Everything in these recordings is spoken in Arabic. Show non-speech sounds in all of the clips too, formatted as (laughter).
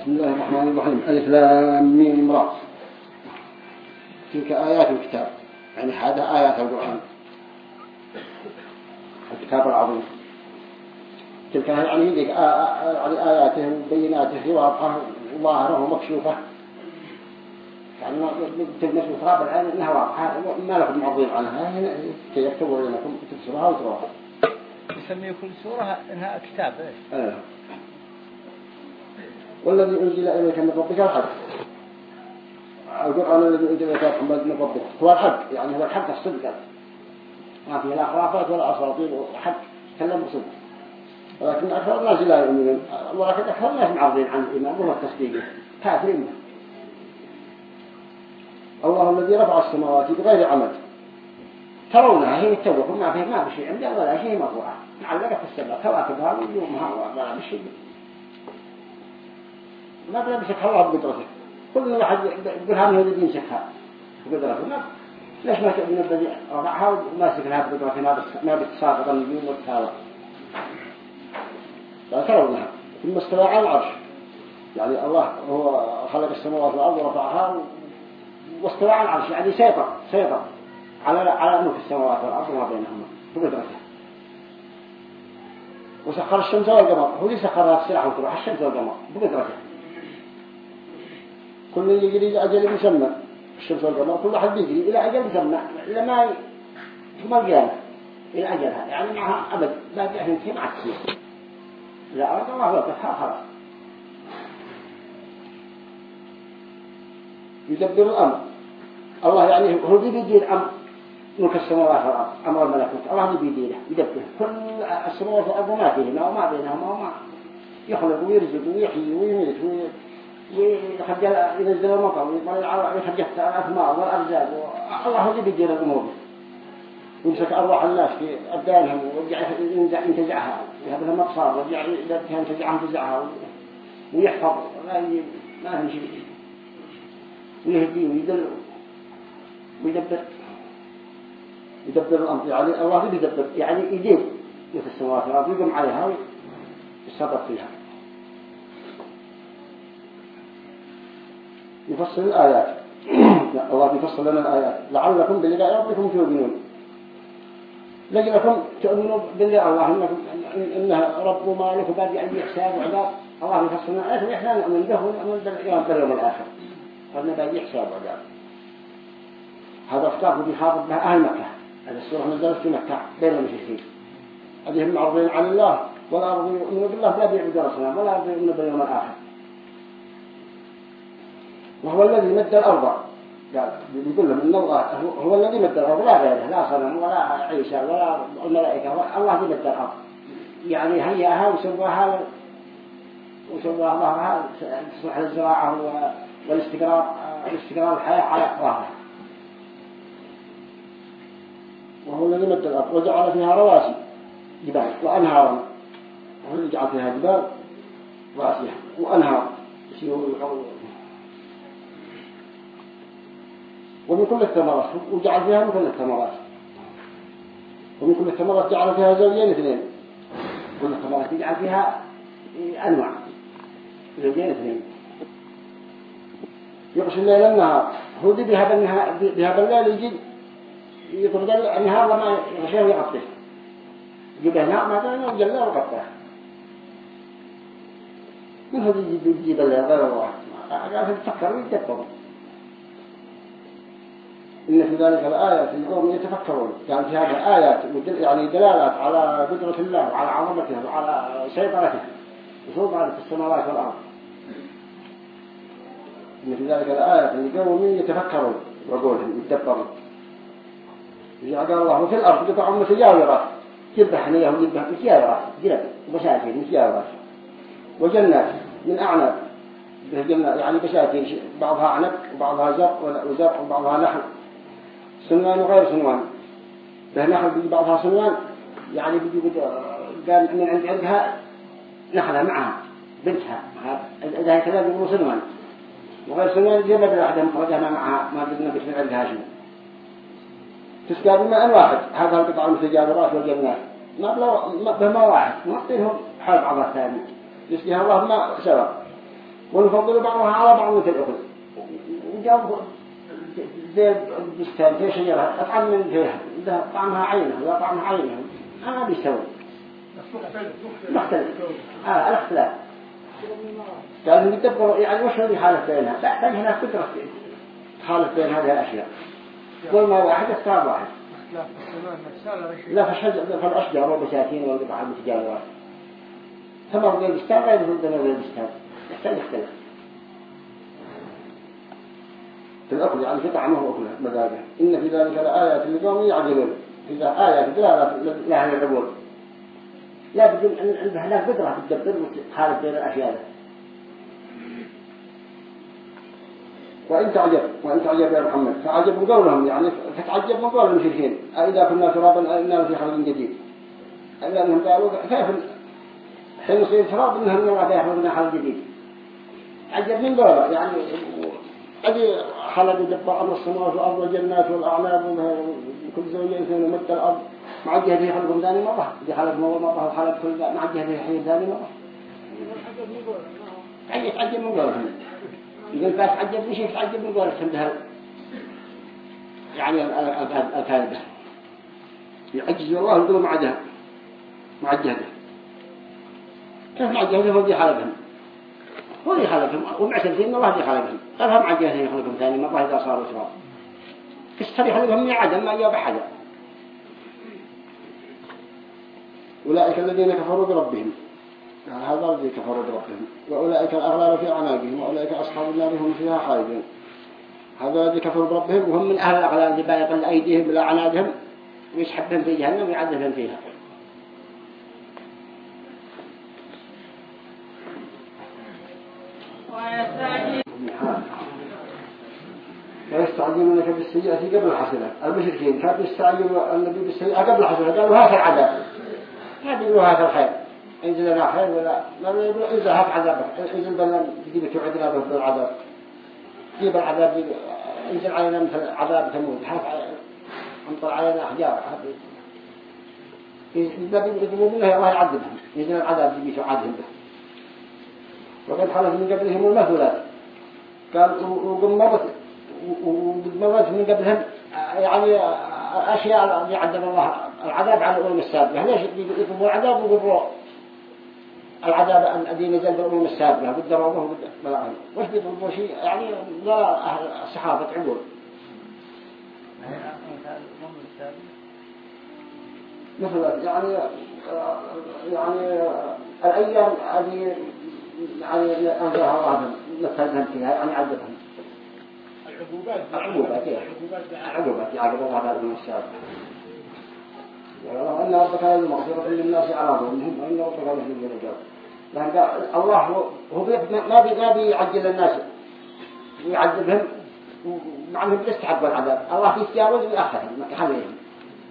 بسم الله الرحمن الرحيم. ألف لام ميم را تلك آيات الكتاب. يعني هذا آيات القرآن. الكتاب العظيم. تلك يعني يعني آياته وبيناته واضحة ظاهرة ومكشوفة يعني تلمس بتراب العين إنها واضحة ما لكم معظين عنها. كي يكتبوا لكم تفسرها وتروها يسمي كل سورة إنها كتاب إيش؟ والذي أنزل إليك من ربك الحق. القرآن الذي أنزل إليك من ربك هو الحق يعني هو الحق الصدق. ما فيه لا خرافات ولا أساطير حق كلام بصدق ولكن أكثر الناس لا يؤمنون. ولكن أكثر الناس معرضين عن الإيمان وهو التصديق. كافرين. الله الذي رفع السماوات بغير عمد ترونها هي التوبة ما فيه ما بشيء عندها ولا شيء مرفوعة معلقة في السماء كواكبها ونجومها ولا بشيء ما بلا بشكها الله بقدرته. كل واحد يقول هذا هو الذي يمسكها بقدرته. ما ليش ما تؤمن الذي رفعها وماسكها بقدرته؟ ما ما بتساقط النجوم لا ترونها ثم استوى على العرش. يعني الله هو خلق السماوات والأرض ورفعها واستوى على العرش. يعني سيطر سيطر. على على ملك السماوات والأرض وما بينهما. بقدرته. وسخر الشمس والقمر. هو اللي سخر السلاح وتروح الشمس والقمر. بقدرته. كل يجري إلى أجل مسمى. الشمس والقمر كل واحد بيجري إلى أجل مسمى. إلى ما ثم القيامة. إلى أجلها يعني معها أبد. باقي أهل كم عكسية لا أرد الله وقتها خلاص يدبر الأمر. الله يعني هو بيدير أمر ملك السماوات والأرض. أمر الملكوت. الله بيديره يدبر. كل السماوات والأرض ما فيهما وما بينهما وما يخلق ويرزق ويحيي ويميت ويخجل ينزل المطر ويخجل الأثمار والأرزاق الله اللي بيدير الأمور يمسك أرواح الناس في أبدانهم ويرجع ينتزعها. يهب لهم أبصار ويرجع ينتزعها ينتزعها ويحفظ ما هم شيء ويهدي ويدل ويدبر. يدبر الأمر. يعني الله يدبر يعني يدير. مثل السماوات والأرض يقوم عليها ويصدق فيها. يفصل الآيات. (clears throat) الله يفصل لنا الآيات. لعلكم بلقاء ربكم تؤمنون. لجلكم تؤمنوا بالله الله إنكم إنها رب مالك وبعد يعني حساب وعذاب الله يفصل لنا الآيات وإحنا نؤمن به ونؤمن باليوم الآخر. قلنا بعد حساب وعذاب هذا اختار بيخاطب بها أهل مكة. هذا السورة نزلت في مكة. بين المشركين. هذه هم معرضين عن الله ولا يؤمنوا بالله لا بيعبدوا رسولنا ولا يؤمنوا باليوم الآخر. وهو الذي مد الأرض. قال بيقول لهم إن الله هو الذي مد الأرض. لا غيره لا صنم ولا عيسى ولا الملائكة الله الذي مد الأرض. يعني هيئها وسواها وسواها ظهرها تصلح للزراعة والاستقرار الاستقرار الحياة على ظهرها وهو الذي مد الأرض. وجعل فيها رواسي جبال وأنهارا. وهو الذي جعل فيها جبال راسية وأنهار يسيروا ومن كل الثمرات وجعل فيها من كل الثمرات. ومن كل الثمرات جعل فيها زوجين اثنين. كل الثمرات يجعل فيها أنواع. زوجين اثنين. يغشي الليل النهار هو دي بها بالنهار بها بالليل يجي يطرد النهار وما يغشيه ويغطيه يجيبه نهار ما تاني وجل وغطيه من هو يجي يجيب الليل؟ غير الله قال تفكر ويتدبر إن في ذلك الآيات لقوم يتفكرون. كان في هذه آيات يعني دلالات على قدرة الله وعلى عظمته وعلى سيطرته. وسلطانه في السماوات والأرض. إن في ذلك الآيات لقوم يتفكرون. وقولهم يتدبرون قال الله في الأرض قطع متجاورات جلب حنية وجلب متجاورات جلب وبساتين متجاورات وجنات من أعنب يعني بساتين بعضها عنب وبعضها زرع وزرع وبعضها نحل سنوان وغير سنوان. به نحل بيجي بعضها سنوان يعني بيجي قال من عند عندها نخلها معها بنتها. إذا هي كذا بيقولوا سنوان. وغير سنوان يجي بدل واحدة مخرجها معها ما بدنا بيش من عندها شيء تسقى بماء واحد. هذا القطع المتجاورات والجنات ما بلا ما بما واحد. معطيهم حال بعضها ثاني يسقيها الله ما سوا. ونفضل بعضها على بعض مثل وجاب زي البستان في شجرة. أطعم من فيها ده طعمها عينه لا طعمها عينه ما بيستوي مختلف. آه الاختلاف. قال يدبر يعني وش اللي حالة بينها؟ تحتاج هنا قدرة. حالة بين هذه الأشياء. كل ما واحد اختار واحد. لا في الأشجار والبساتين والقطع المتجاورات ثمر غير البستان غير ثمر غير البستان يحتاج يختلف في الأكل يعني في طعمه وأكله مزاجه. إن في ذلك لآيات لقوم يعقلون. إذا آيات دلالة لأهل العقول لا بدون أن عندها لا قدرة تدبر وتخالف بين الأشياء وإن تعجب وإن تعجب يا محمد فعجب من قولهم يعني فتعجب من قول المشركين. أئذا كنا ترابا أئنا في خلق جديد. ألا أنهم قالوا كيف حين يصير تراب إنهم الله يخلقنا خلق جديد. عجب من قوله يعني أدي خلق دبر أمر السماوات والأرض والجنات والأعناب وكل زوجين ومد الأرض. مع جهة خلقهم ثاني مرة دي خلق مرة وخلق كل مع جهة حين ثاني مرة عجب عجب من قولهم يقول بس عجب مش يتعجب من قولك؟ عندها يعني الكاذبة يعجز الله يقول مع جهة مع جهده كيف مع جهده هو دي خلقهم هو دي خلقهم. ومعترفين إن الله دي خلقهم. قالها مع جهده يخلقهم ثاني مرة إذا صاروا شراب كستر يخلقهم من عدم؟ ما جاب حدا أولئك الذين كفروا بربهم. يعني هذا الذي كفروا بربهم. وأولئك الأغلال في أعناقهم. وأولئك أصحاب النار هم فيها خالدون. هذا الذي كفروا بربهم وهم من أهل الأغلال. اللي بايقل أيديهم إلى أعناقهم. ويسحبهم في جهنم ويعذبهم فيها. ويستعجلونك بالسيئة قبل الحسنة المشركين كانوا يستعجلوا النبي بالسيئة قبل الحسنة قالوا هذا العذاب ما بيقولوا هذا الخير انزل لنا خير ولا ما يقولوا انزل هات عذابك انزل بنا تجيب توعدنا به بالعذاب جيب العذاب انزل علينا مثل عذاب ثمود هات امطر علينا احجار بيقولوا منها الله يعذبهم ينزل العذاب يجي تعذبهم به وقد حلف من قبلهم المثلات قال وقد مرت وقد مرت من قبلهم يعني أشياء يعذب الله العذاب على الأمم السابقة. ليش يطلبوا العذاب ويقولوا العذاب الذي نزل بالأمم السابقة. بالضربة بالعالم وش بيطلبوا شيء يعني لا أهل الصحابة عقول مثل يعني يعني الأيام هذه يعني أنزلها الله مثلهم فيها يعني عذبهم العقوبات العقوبات العقوبات يعقب الله على الأمم السابقة وأن ربك هذه مغفرة للناس على ظلمهم وإن ربك هذه الرجال لأن الله هو ما بي ما بيعجل الناس ويعذبهم مع أنهم يستحقوا العذاب. الله يتجاوز ويأخذهم يخليهم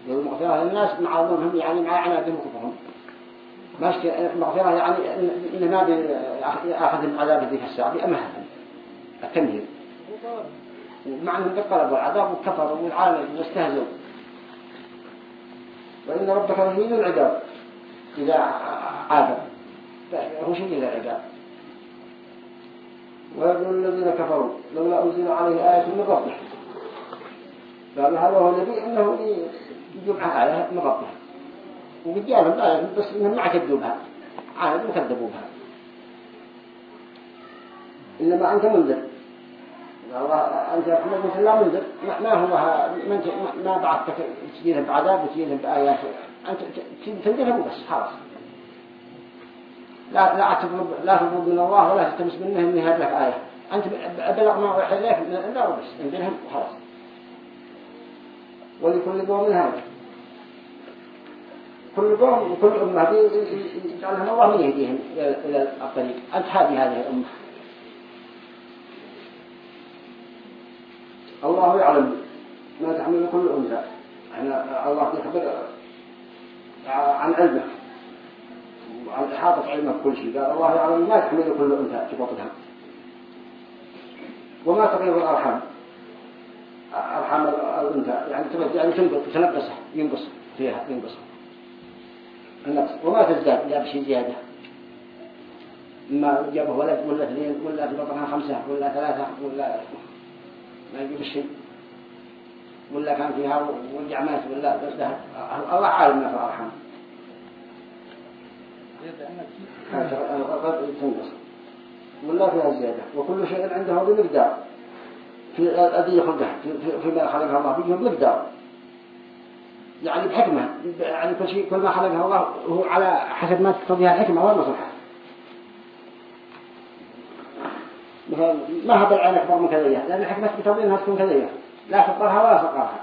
المغفرة للناس مع ظلمهم يعني مع عنادهم وكفرهم. ما مغفرة يعني إن ما بيأخذهم عذاب ذيك الساعة بأمهلهم التمهيد. مع أنهم قد العذاب وكفروا والعالم واستهزوا وإن ربك لشديد العقاب. إذا عاد. هو شديد العقاب. ويقول الذين كفروا لولا أنزل عليه آية من ربه. قال هذا هو النبي إنه يجمع آية من ربه. وقد آية بس إنهم ما كذبوا بها. عاد وكذبوا بها. إنما أنت منذر. الله أنت محمد مثل الله منذر. ما هو ما بعثتك تجيلهم بعذاب وتجيلهم بآيات. أنت تنذرهم بس خلاص. لا لا تطلب لا تطلب من الله ولا تلتمس منه إني هذا لك آية. أنت بلغ ما وحي إليك من الله بس انذرهم وخلاص ولكل قوم هذا. كل قوم وكل أمة. يجعلهم الله من يهديهم إلى الطريق أنت هذه الأمة. الله يعلم ما تحمل كل أنثى. يعني الله يخبر عن علمه. وعن إحاطة علمه بكل شيء. قال الله يعلم ما تحمل كل أنثى في بطنها. وما تغيب الأرحام. أرحام الأنثى. يعني يعني تنقص ينقص فيها ينقص النقص. وما تزداد لا بشيء زيادة. ما جابه ولد ولا اثنين ولا في بطنها خمسة ولا ثلاثة ولا ما يجيب الشيء. ولا كان فيها ورجع مات ولا الله عالم ما في ولا فيها زيادة. وكل شيء عنده بمقدار. في الذي خلقه فيما خلقه الله فيه بمقدار. يعني بحكمة يعني كل شيء كل ما خلقه الله هو على حسب ما تقتضيها الحكمة والمصلحة مثلا ما هذا العين أكبر من كذية لأن الحكمة تقتضي أنها تكون كذية لا فقرها ولا سقرها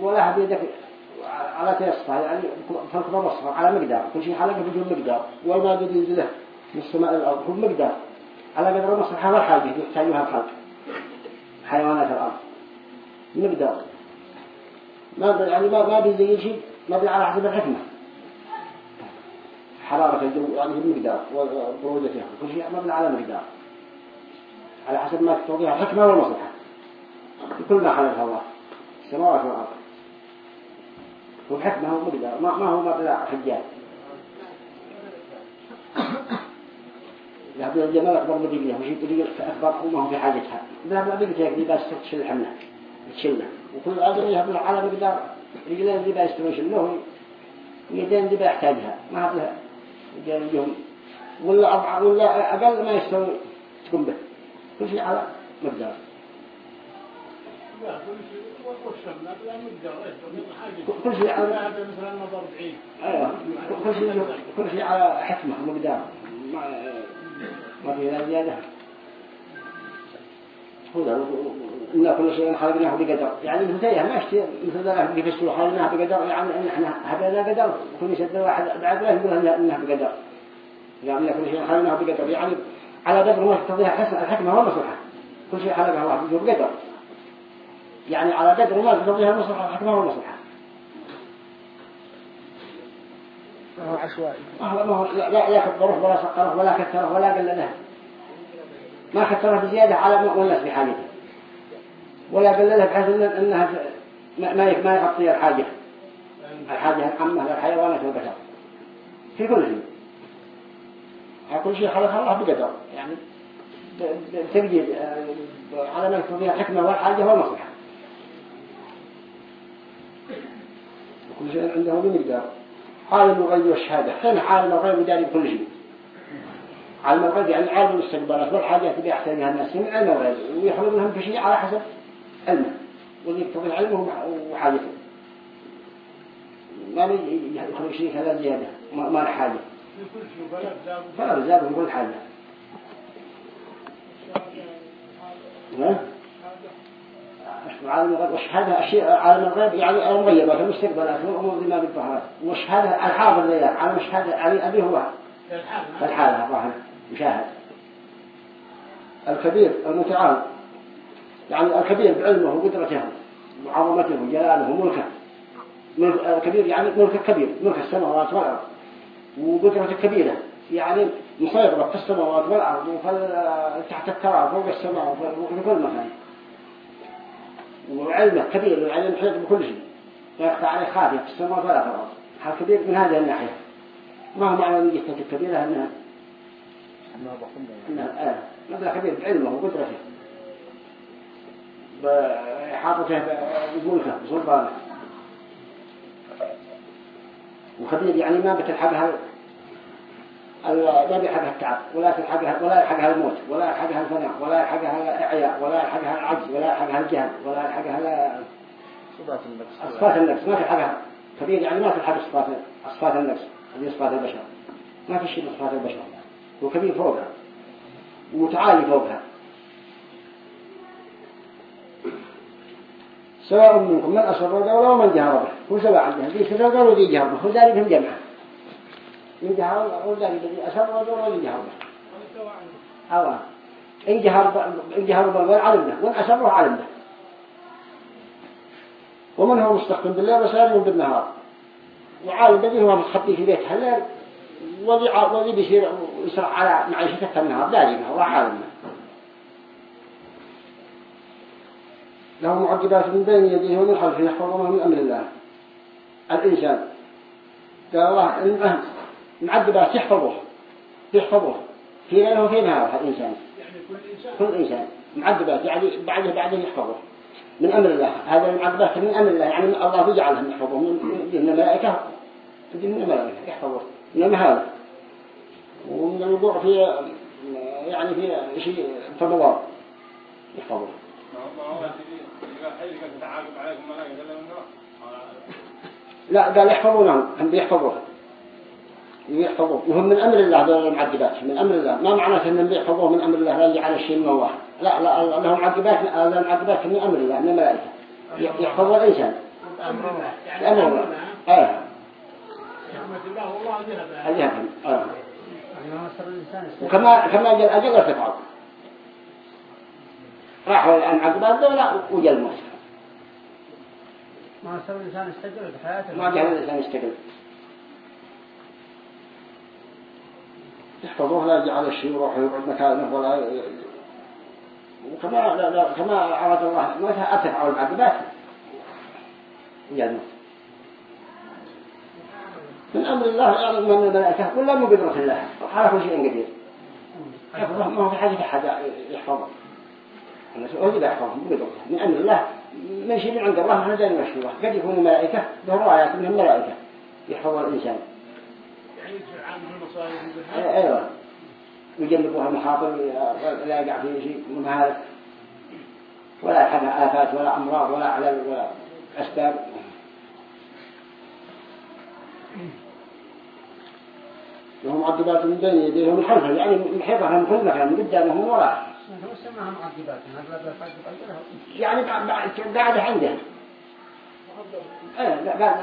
ولا هديدك على تيسطها يعني فالكبر والصغر على مقدار. كل شيء خلقه بدون مقدار. والما قد ينزله من السماء الأرض هو مقدار. على قدر المصلحة والحاجة يحتاجها الخلق؟ حيوانات الأرض. مقدار. ما يعني ما ما بيزي شيء ما بي على حسب الحكمة. حرارة الجو يعني المقدار وبرودتها كل شيء مبني على مقدار. على حسب ما تقتضيها الحكمة والمصلحة. كل ما خلقها الله. السماوات والأرض. والحكمة هو مقدار. ما, ما هو مبنى حجات ذهب إلى الجمال أكبر مدينة وشيء تريد وما هو في حاجتها. ذهب بنتها اللي بس تشيل الحملة تشيلها وكل آدم يهب على مقدار رجلين اللي بيستوي يشيله ويدين اللي بيحتاجها ما لها. يجيهم. ولا ولا أقل ما يستوي تقوم به. كل شيء على مقدار. كل شيء على أيوة. كل شيء كل شيء على حكمة ومقدار. ما ما في لا زيادة إن كل شيء خلقناه بقدر. يعني مثل ما اشتي مثل ذلك بيفسروا خلقناه بقدر. يعني إن إحنا هبنا قدر كل شيء واحد بعد لا يقول إنها بقدر. يعني كل شيء خلقناه بقدر. يعني على قدر ما تقضيها حسن الحكمة والمصلحة كل شيء خلقه الله بقدر. يعني على قدر ما تقضيها المصلحة الحكمة والمصلحة هو عشوائي. لا لا لا كبره ولا سقره ولا كثره ولا قلله. ما كثره بزيادة على والناس بحاجته. ولا قلله بحيث إنها ما ما يغطي الحاجة. الحاجة العامة للحيوانات والبشر. في كل شيء. كل شيء خلق الله بقدر. يعني بتجديد على ما يكون فيها الحكمة والحاجة والمصلحة. كل شيء عنده بمقدار. عالم الغيب والشهادة. حين عالم الغيب يداري بكل شيء. عالم الغيب يعني عالم المستقبلات والحاجات اللي يحتاجها الناس. من علم الغيب. ويخلق لهم في شيء على حسب. علمه يكتب علمه وحاجته. ما يخلق شيء كذا زيادة. ما له حاجة. فلا زاد من كل حاجة عالم الغيب. والشهادة أشياء عالم الغيب؟ يعني المغيبات المستقبلات والأمور ما بالظهرات والشهادة الحاضر ذي عالم الشهادة يعني أبي هو؟ الحالة الظاهر مشاهد الكبير المتعال. يعني الكبير بعلمه وقدرته وعظمته وجلاله وملكه. الكبير يعني ملك الكبير ملك السماوات والأرض. وقدرته كبيرة. يعني مسيطرة في السماوات والأرض وتحت التراب فوق السماء وفي كل مكان. وعلمه كبير العلم محيط بكل شيء. لا يخفى عليه خافية في السماوات ولا في الأرض. هذا كبير من هذه الناحية. ما هو معنى أن يستطيع كبيرة أنها أنها آه مبلغ كبير بعلمه وقدرته. بإحاطته بملكه بسلطانه وخبير يعني ما بتلحقها ما بيلحقها التعب ولا تلحقها ولا يلحقها الموت ولا يلحقها الفناء ولا يلحقها الإعياء ولا يلحقها العجز ولا يلحقها الجهل ولا يلحقها صفات النفس. صفات النفس. ما تلحقها كبير يعني ما تلحق صفات صفات النفس. هذه صفات البشر. ما في شيء من صفات البشر. هو كبير فوقها. ومتعالي فوقها. سواء منكم من أسر القول ومن جهر به. هو سواء عندهم ذي سر القول وذي جهر به. وذلك هم جمعه. من جهر وذلك الذي أسر القول وذي جهر به. أولا جهر إن جهر بالقول علمنا وإن أسره علمنا ومن هو مستقيم بالله وسالم بالنهار. وعالم بدي هو متخبي في بيته هلا وذي بيصير يسرع على معيشته النهار. دائما هو عالم له معقبات من بين يديه ومن خلفه يحفظونه من أمر الله. الإنسان قال الله معقبات يحفظه يحفظوه في ليله وفي نهار الإنسان. يعني كل إنسان. كل إنسان. معذبات يعني بعده بعده يحفظوه من أمر الله. هذا المعذبات من أمر الله. يعني الله يجعلهم يحفظوه من الملائكة من الملائكة يحفظوه من هذا. ومن الوقوع في يعني في شيء فضلات يحفظوه لا قال يحفظونه هم بيحفظوه يحفظوه وهم من أمر الله دول المعذبات. من أمر الله. ما معناه أنهم بيحفظوه من أمر الله لا يجعل الشيء من الله. لا لا لهم معذبات لهم معذبات من أمر الله من الملائكة. الإنسان أمر الله يعني أمر الله آه. رحمة الله آه. ما صار الإنسان يستجيب وكما كما جل أجل ارتفعوا راحوا المعذبات دول وجل موسى ما صار الإنسان يستجيب بحياته ما جعل الإنسان يستقل. يحفظوه لا يجعل الشيء يروح ويقعد مكانه ولا ي- وكما لا لا كما أراد الله ما أتفعوا المعذبات يعني من أمر الله يعني من الملائكة ولا من قدرة الله. على كل شيء قدير. يحفظه ما هو في حاجة أحد يحفظه. هو اللي يحفظه من من أمر الله من شيء من عند الله ما هذا المشروع قد يكون الملائكة له آيات من الملائكة يحفظ الإنسان. يعني أيوه. يجنبوها المخاطر لا يقع في شيء مهالك. ولا يحدث آفات ولا أمراض ولا علل ولا أسباب. وهم معذبات من بين يديهم من خلفه يعني من حفظها من كل مكان من قدامهم من لا يعني بعد بعد بعد عنده إيه لا بعد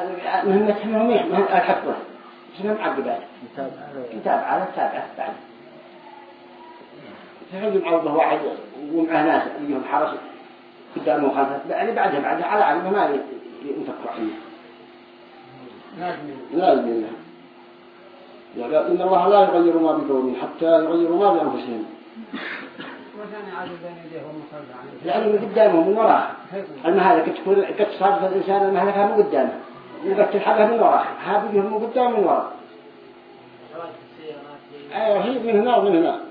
مهمتهم هم مهم الحفظ اسمها معذبات. كتاب عليه كتاب على التابعة بعد. تحجم عوضة واحد ومعه ناس يجيهم حرس. قدامه وخلفه يعني بعدها بعدها على علمه ما ينفكوا عنه لازم لا يبين الله يعني إن الله لا يغير ما بقوم حتى يغيروا ما بأنفسهم. وثاني عادل بين يديه ومخرج عنه يعني من قدامه من وراه المهلكة تكون قد تصادف الإنسان المهلكة من قدامه. وقد تلحقها من وراه هذه من قدام من وراه أيوة هي من هنا ومن هنا.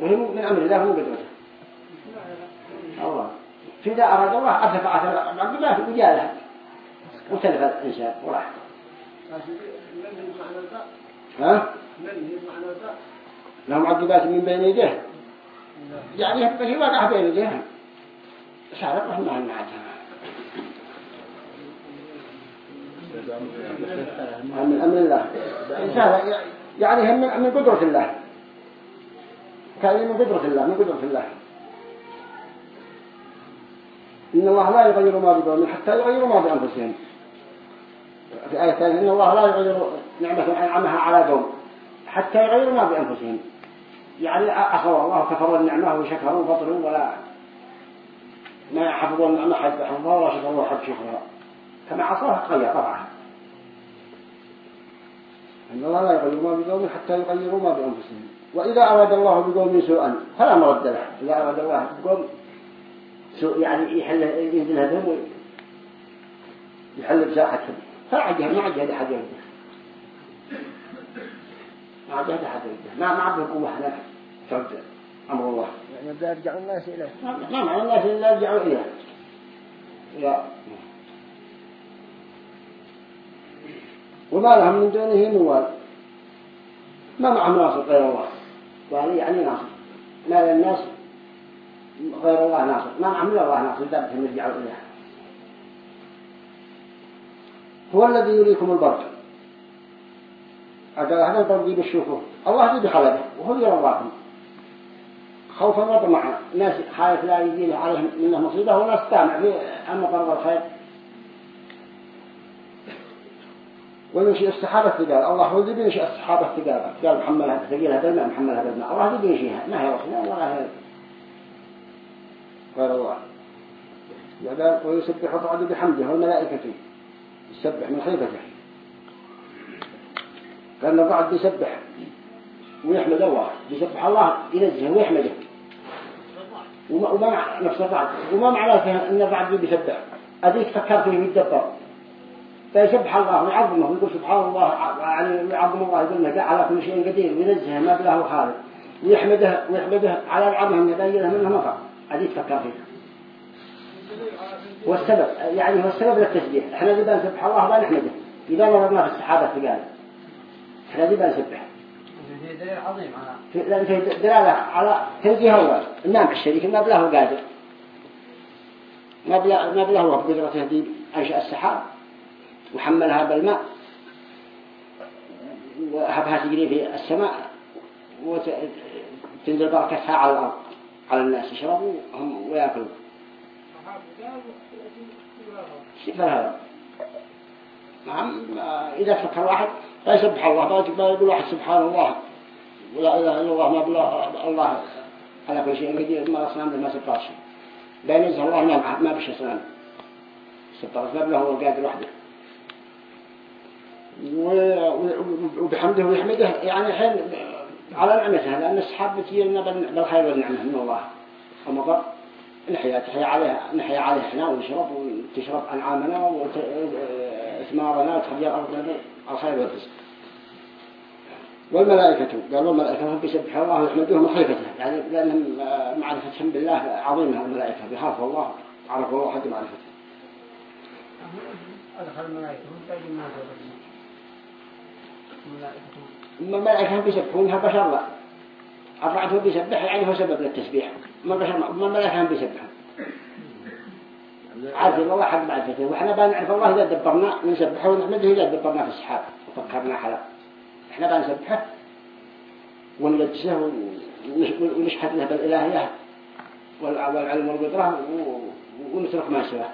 وهي من أمر الله ومن قدرته. الله. فإذا أراد الله أرتفع أثر عبد الله في وجاله. وتلف الإنسان وراح. من ها؟ من لهم عقبات من بين يديه. يعني بس وقع بين يديه صارت رحمة الله عادها من أمر الله. يعني هم من من قدرة الله. كان من قدرة الله من قدرة الله. إن الله لا يغير ما بقوم حتى يغيروا ما بأنفسهم. في آية ثانية إن الله لا يغير نعمة أنعمها على قوم حتى يغيروا ما بأنفسهم. يعني أخذوا الله كفروا النعمة وشكروا وفطروا ولا ما حفظوا النعمة حد حفظها ولا شكروا حد شكرها كما عصوها تغير رفعها إن الله لا يغير ما بقوم حتى يغيروا ما بأنفسهم. وإذا أراد الله بقوم سوءا فلا مرد له. إذا أراد الله بقوم سوء يعني يحل ينزل هذهم يحل بساحتهم. فلا عجه ما عجه أحد يرده ما عجه أحد يرده ما ما عبه قوة هناك ترد أمر الله. يعني بدأ يرجع الناس إليه. ما معنى الناس إلا يرجعوا إليه. لا. وما لهم من دونه من وال ما معهم ناصر غير الله. والي يعني ناصر ما للناس غير الله ناصر ما معهم الله ناصر دابتهم يرجعوا إليه. هو الذي يريكم البرق قال هذا البرق دي بتشوفوه الله دي بخلقه وهو يرى الله. خوفا وطمعا ناس خايف لا يجي عليهم منه مصيبة وناس تامع في المطر والخير وينشئ السحابة الثقال الله هو اللي بينشئ السحابة الثقال قال محملها ثقيلها بالماء محملها بالماء الله اللي بينشئها. ما هي وصلنا ولا هي. غير الله. قال ويسبح الرعد بحمده والملائكة يسبح من خيفته. قال الرعد بيسبح ويحمد الله بيسبح الله ينزه ويحمده. وما نفس الرعد. وما فيها إن الرعد بيسبح أديك فكر فيه يتدبر. فيسبح الله ويعظمه. ويقول سبحان الله يعني يعظم الله يقول إنه على كل شيء قدير وينزهه ما بله خالق. ويحمده ويحمده على العظمه من يبين منه هذه تفكر فيه والسبب يعني هو السبب للتسبيح إحنا اللي بنسبح الله ما نحمده. إذا نظرنا في السحابة قال. إحنا اللي بنسبح في دليل عظيم على لأن في دلالة على تنزيه الله النام الشريك ما بله قادر. ما بله ما بله بقدرته دي أنشأ السحاب. وحملها بالماء. وهبها تجري في السماء. وتنزل بركتها على الأرض. على الناس يشربوا ويأكلوا. صفة هذا. نعم إذا فكر واحد فيسبح الله يقول واحد سبحان الله. ولا إله إلا الله ما بلا الله على كل شيء قدير ما أصنام ما سبحان شيء بين يزه الله ما ما بش أصنام سبحان ما بلا هو قادر وحده وبحمده ويحمده يعني حين على نعمته لأن السحاب بتجينا بالخير والنعمة من الله. المطر نحيا تحيا عليها نحيا عليها إحنا ونشرب وتشرب أنعامنا وإثمارنا وتخرج الأرض الخير والرزق. والملائكة قالوا الملائكة هم بيسبحوا الله ويحمدوه مخيفته يعني لأنهم معرفتهم بالله عظيمة الملائكة بيخافوا الله عرفوا الله حد معرفته أدخل الملائكة أما الملائكة هم بيسبحونها بشر لا الرعد بيسبح يعني هو سبب للتسبيح ما بشر ما الملائكة هم بيسبحوا عارف الله حد معرفته. وإحنا بنعرف الله إذا دبرنا ونسبحه ونحمده إذا دبرنا في السحاب وفكرنا حلا إحنا بنسبحه ونقدسه ونشهد له بالإلهية. والعلم والقدرة. ونترك ما سواه.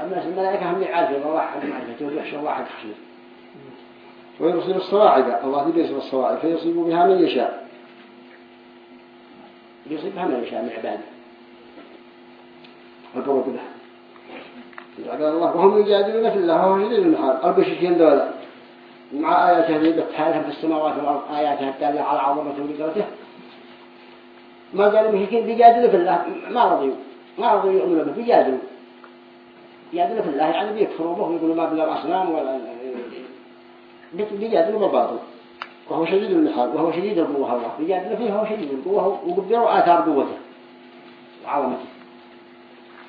أما الملائكة هم يعرفون الله حد معرفته ويحشى الله حد خشيه ويرسل الصواعد الله يرسل الصواعد فيصيب بها من يشاء. يصيب بها من يشاء من عباده. قال الله وهم يجادلون في الله وهو المحال البشرين دولة. مع آياته التي بتحالهم في السماوات والأرض آياته الدالة على عظمته وقدرته ما قالوا مشركين بيجادلوا في الله. ما رضيوا ما رضيوا يؤمنوا به بيجادلوا. يجادلوا في الله يعني بيكفروا به ويقولوا ما بلا الأصنام ولا بيجادلوا بالباطل وهو شديد المحال وهو شديد القوة الله. بيجادلوا فيه وهو شديد القوة وقدروا آثار قوته وعظمته.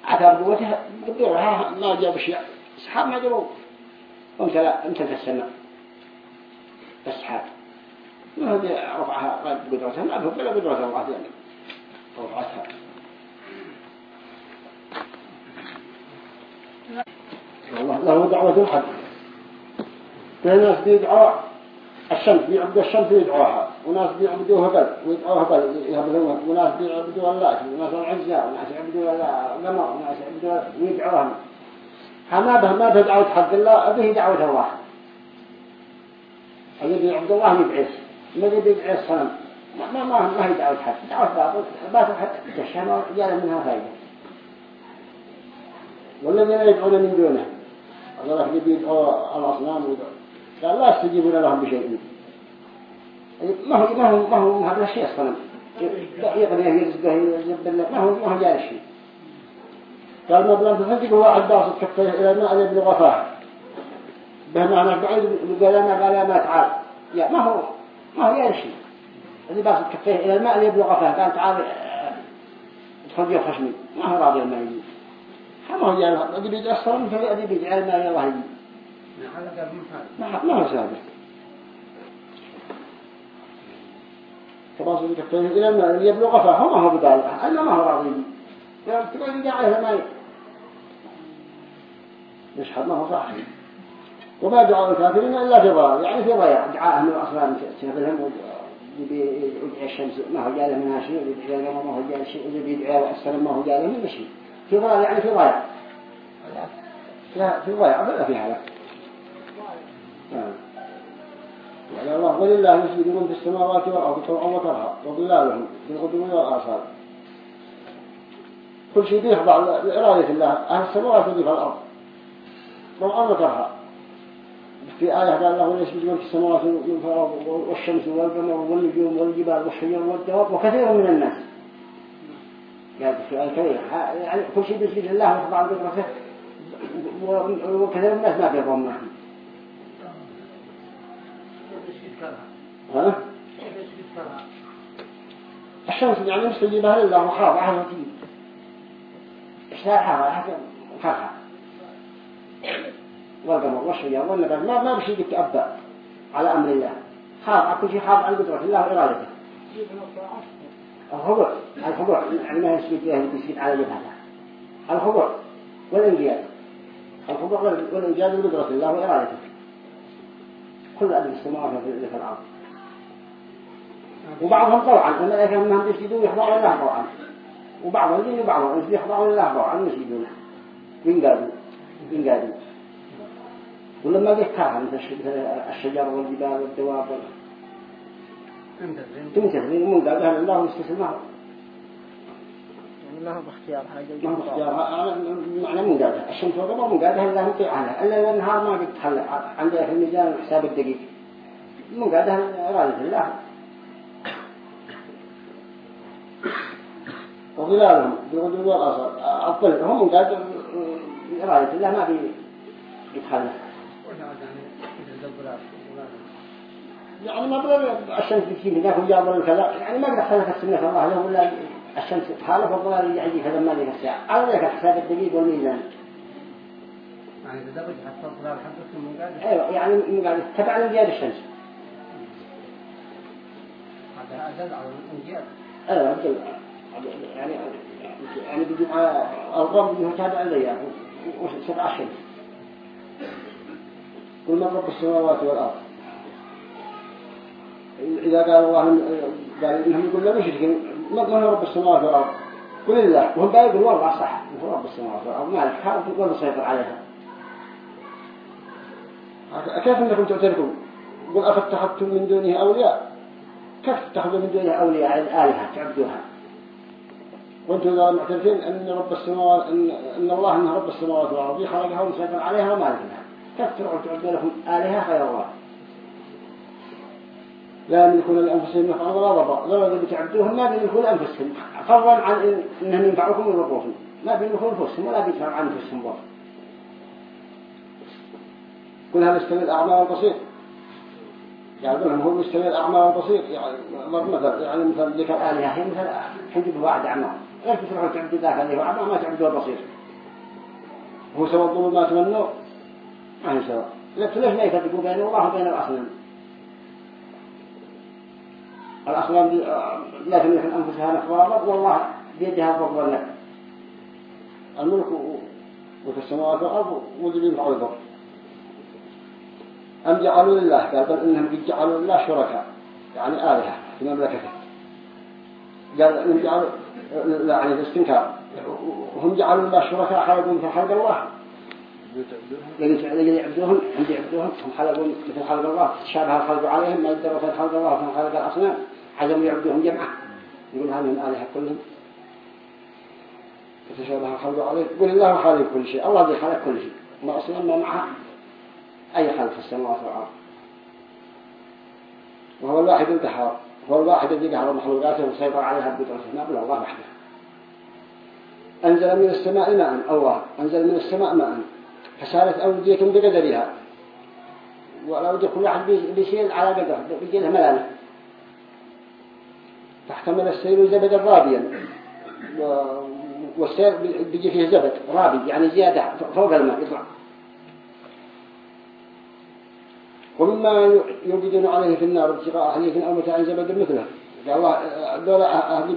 آثار قوته قدروا ما جاب شيء أصحاب ما جابوا امتلا امتلا السماء. السحاب ما هذه رفعها قدرتها. لا بلا قدرة الله يعني. رفعتها الله له دعوة الحق فالناس بيدعوا الشمس بيعبدوا الشمس بيدعوها وناس بيعبدوا هبل ويدعوا هبل يهبلون وناس بيعبدوا اللات وناس العزاء وناس يعبدوا القمر وناس يعبدوا ويدعوهم ما به ما تدعوة حق الله به دعوة الله الذي عبد الله يبعث الذي بيدعي الصنم ما ما ما هي دعوة حق دعوة باطل باطل حتى. تشهر جال منها فائدة والذين يدعون من دونه. الله اللي بيدعوا الأصنام قال لا يستجيبون لهم بشيء. ما هو ما هو ما هو هذا الشيء الصنم يقضيه يرزقه يزبل ما هو ما هو جال الشيء قال ما بلان تصدق هو باسط كفيه إلى الماء اللي يبلغ فاه بمعنى بعيد قال ما قال ما تعال يا ما هو ما هو يا شيء اللي باسط كفيه إلى الماء اللي يبلغ فاه قال تعال ادخل خشمي ما هو راضي الماء يجي ما هو جاي الذي بيجي الصرم فالذي بيجي الماء الله يجي ما هو سابق. تباصل كفيه إلى الماء اللي يبلغ فاه ما هو بدال أنا ما هو راضي. يجي تقول لي عليه ما يشهد ما هو صحيح وما دعاء الكافرين إلا في ضلال. يعني في ضياع. دعاءهم الأصنام تشبههم يدعي الشمس. ما هو جاله منها شيء يدعي القمر ما هو جاله شيء يدعي السلام. ما هو جاله منه شيء في ضلال. يعني في ضياع. في ضياع. فلا في هذا. وعلى الله ولله يسجدون في السماوات والأرض طوعا وكرها وظلالهم بالغدو والآصال. كل شيء بيخضع لإرادة الله. أهل السماوات في الأرض طوعا وكرها. في آية قال الله يسجدون في السماوات والشمس والقمر والنجوم والجبال والشجر والدواب وكثير من الناس. قال في آية كثيرة يعني كل شيء بيسجد لله ويخضع لقدرته و- وكثير من الناس ما بيرضون معهم ها؟ الشمس يعني مستجيبها لله وخاضعها إشتاحها حتى خاضعها والقمر والشيار والنبات ما ما بشي يتأبى على أمر الله. خاضع كل شيء خاضع عن قدرة الله وإرادته الخضوع الخضوع يعني ما يسجد فيها يسجد على جبهته الخضوع والانقياد الخضوع والانقياد لقدرة الله وإرادته كل أدب السماوات في الأرض. وبعضهم طوعا الملائكة منهم يسجدون يخضعون لله طوعا وبعضهم يجي وبعضهم يخضعون لله طوعا يسجدون ينقادوا ينقادوا ولما ذكرها مثل الشجر والجبال والدواب تمتثل من قالها لله واستسلمها الله باختيار حاجة ما هو اختيارها معنى من قالها الشمس والقمر من الله يطيع عنها إلا النهار ما قد تخلى عنده في الميزان الحساب الدقيق. من قالها إرادة الله. وظلالهم بالغدو والأصل الظل هم من قال إرادة الله ما بي يتخلى يعني الكذا يعني ما قد السنة الله له ولا الشمس تخالف والظلال يجي كذا ما الساعة على ذلك الحساب الدقيق والميزان يعني درجة حتى الظلال من قاعد أيوه يعني قاعد تبع لانقياد الشمس هذا أدل على الإنجاز أيوه. يعني يعني بيجي على اللي هو تابع لي وسبع الشمس كل من رب السماوات والأرض. إذا قال الله قال إنهم يقول لا ما هو رب السماوات والأرض. قل الله وهم بقى يقول والله صح. هو رب السماوات والأرض ما لك تقول مسيطر عليها. كيف أنكم تعترفون قل أفتخذتم من دونه أولياء؟ كيف تتخذوا من دونه أولياء؟ الآلهة تعبدوها. وأنتم إذا معترفين أن رب السماوات أن, الله أنه رب السماوات والأرض خلقها ومسيطر عليها وما لها تروحوا تعبدوا لهم آلهة غير الله لا يملكون لأنفسهم نفعا ولا ضرا إذا بتعبدوهم ما بيملكون أنفسهم فضلا عن إنهم ينفعوكم ويضروكم. ما بيملكون أنفسهم ولا بيدفعوا عن أنفسهم ضر كل هذا يستوي الأعمى والبصير يعني لهم هو يستوي الأعمى والبصير يعني ضرب مثل يعني مثل ذكر الآلهة هي مثل حجب واحد أعمى غير تروحوا تعبدوا ذاك اللي هو أعمى ما تعبدوا البصير هو سوى الظلمات والنور هي سواء ليش لا يفرقوا بين الله وبين الأصنام الأصنام لا تملك أنفسها نفرا والله بيدها الضر والنفع الملك وفي السماوات والأرض وذي ينفع الضر أم جعلوا لله؟ قال بل إنهم قد جعلوا لله شركاء يعني آلهة في مملكته. قال إنهم جعلوا لا يعني الاستنكار وهم جعلوا لله شركاء خلقوا مثل خلق الله. الذين يعبدوهم عند يعبدوهم هم خلقوا مثل خلق الله تشابه الخلق عليهم ما يقدروا مثل خلق الله ومن خلق الأصنام. عزموا يعبدوهم جمعة. يقول هذه الآلهة كلهم. تتشابه الخلق عليه يقول الله خالق كل شيء. الله الذي خلق كل شيء. ما أصلا ما معها أي خلق في السماوات والأرض؟ وهو الواحد القهار. هو الواحد الذي قهر مخلوقاته وسيطر عليها بقدرته. ما بلا الله وحده. أنزل من السماء ماء. الله أنزل من السماء ماء. فسالت أودية بقدرها والأودية كل واحد بي- بيشيل على قدره بيجي له ملالة فاحتمل السيل زبدا رابيا و- والسيل بي- بيجي فيه زبد رابي يعني زيادة فوق الماء يطلع. ومما يوقدون عليه في النار ابتغاء حلية أو متاع زبد مثله. الله دول أهل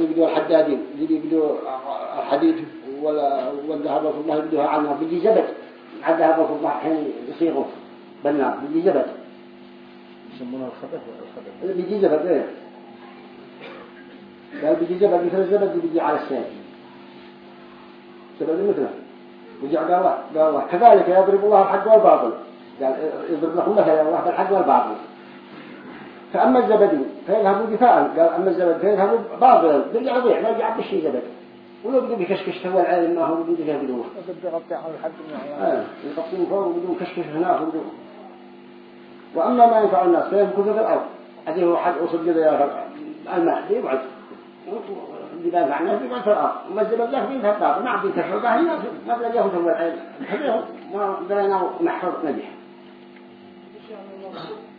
يبدوا الحدادين اللي يبدوا الحديد والذهب والفضة يبدوها عنها بيجي زبد. على الذهب والفضة حين يصيغوا بالنار بيجي زبد يسمونه الخبث والخبث بيجي زبد إيه. قال بيجي زبد مثل الزبد بيجي على السيل زبد مثله وجاء قال الله قال الله كذلك يضرب الله الحق والباطل. قال يضرب لكم مثلا الله بالحق والباطل. فأما الزبد فيذهب دفاعا. قال أما الزبد فيذهب باطلا. بيرجع يضيع ما يرجع بشيء زبد ولو بدو بكشكش هو العالم ما هو بدو فيها بدوه وقد يغطي على الحد من عيال آه يغطون فوق بدون كشكش هناك بدون. وأما ما ينفع الناس فيمكث في الأرض. هذه هو حق أصل جدا يا الماء يبعد بيدافع عنه بيقعد في الأرض. وما الزبد له بينتهى الباطل ما عم بيتفرقه هنا ما بلا ياخذ هو العين حبيه ما بلينا محفظ نجح.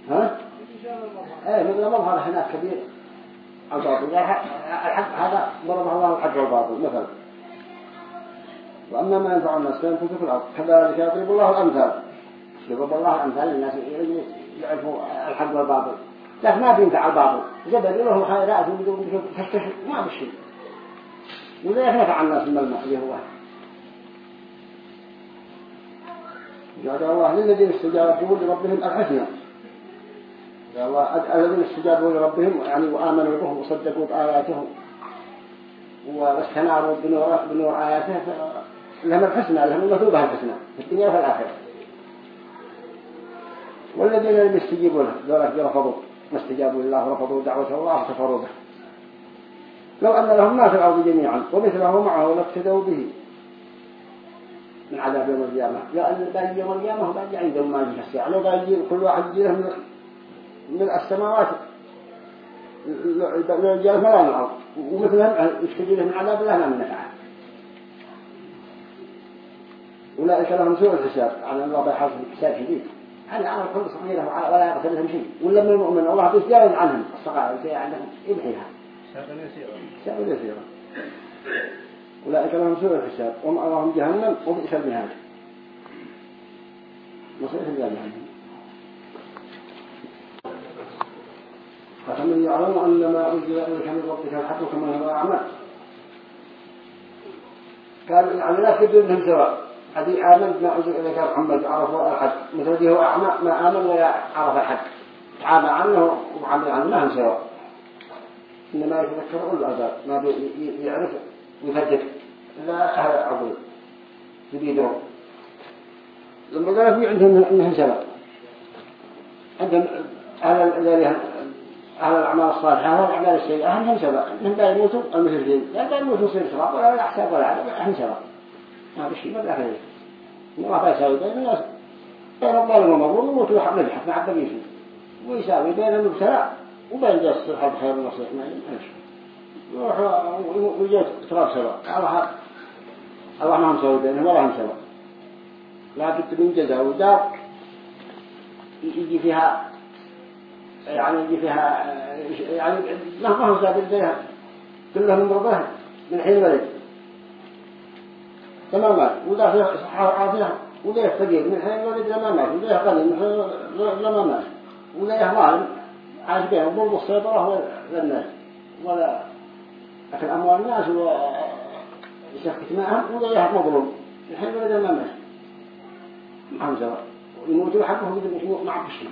ها؟ إيه مثل مظهر هناك كبير. الباطل. الحق هذا ضرب الله الحق والباطل مثلا. وأما ما ينفع الناس فينفذ في الأرض. كذلك يضرب الله الأمثال. يضرب الله الأمثال للناس يعرفوا الحق والباطل. لكن ما بينفع الباطل. جبل له خيرات وبدون تستشف ما بشيء ولا ينفع الناس الملمح اللي هو قال الله للذين استجابوا لربهم الحسنى. الله الذين استجابوا لربهم يعني وآمنوا به وصدقوا بآياته واستناروا بنور, بنور آياته لهم الحسنى لهم المثوبة الحسنى في الدنيا وفي الآخرة. والذين لم يستجيبوا له ذلك رفضوا ما استجابوا لله ورفضوا دعوة الله وكفروا به. لو أن لهم ما في الأرض جميعا ومثله معه لافتدوا به. من عذاب يوم القيامة. لأن باقي يوم القيامة باقي عندهم ما الساعة. لو باقي كل واحد يجي له من السماوات. جاء ملان الأرض. ومثلهم يستجيب من عذاب الله من نفعه أولئك لهم سوء الحساب. على الله بيحاسب حساب شديد. يعني على كل صغيرة ولا يغفر لهم شيء. ولا من المؤمن. الله بيتجاوز عنهم. الصغائر شيء عندهم يمحيها. يسيرا. سابقا يسيرا. أولئك لهم سوء الحساب. ومأواهم جهنم. وبئس المهاد. مصير جهنم فمن يعلم أن ما أنزل إليك من ربك الحق كما هو أعمى قال لا تجد منهم سواء. هذه آمن ما أنزل إليك محمد عرفوا الحق مثل هو أعمى ما آمن ولا عرف الحق تعامى عنه وعمل عنه ما هم سواء. إنما يتذكر أولو الألباب. ما يعرف ويفدك لا أهل عظيم يريدهم لما قال في عندهم أنهم سواء. عندهم أهل الذين أهل الأعمال الصالحة والأعمال السيئة أنهم سواء أنهم لا يموتوا المشركين لا يموتوا صير سواء ولا الأحساب ولا عدد أنهم سواء ما بشيء ما بأخذ إن الله يساوي بين الناس بين الظالم والمظلوم يموت ويحب مع البقية ويساوي بين المبتلى وبين جالس الحب خير النصيح ما يروح ويجي تراب سواء الله الله ما هم سوي بينهم ولا هم سواء لا بد من جزاء ودار يجي فيها يعني يجي فيها يعني ما هو زاد بها كلهم مرضاه من حين ولد تمام مات وذا فيها صحة وعافية وذا فقير من حين ولد لما مات وذا غني من حين لما مات. وذا ظالم عاش بها وضرب السيطرة للناس ولا أكل أموال الناس ويسكت معهم وذا مظلوم من حين ولد لما مات. معهم سواء ويموتوا حقهم مع بشيء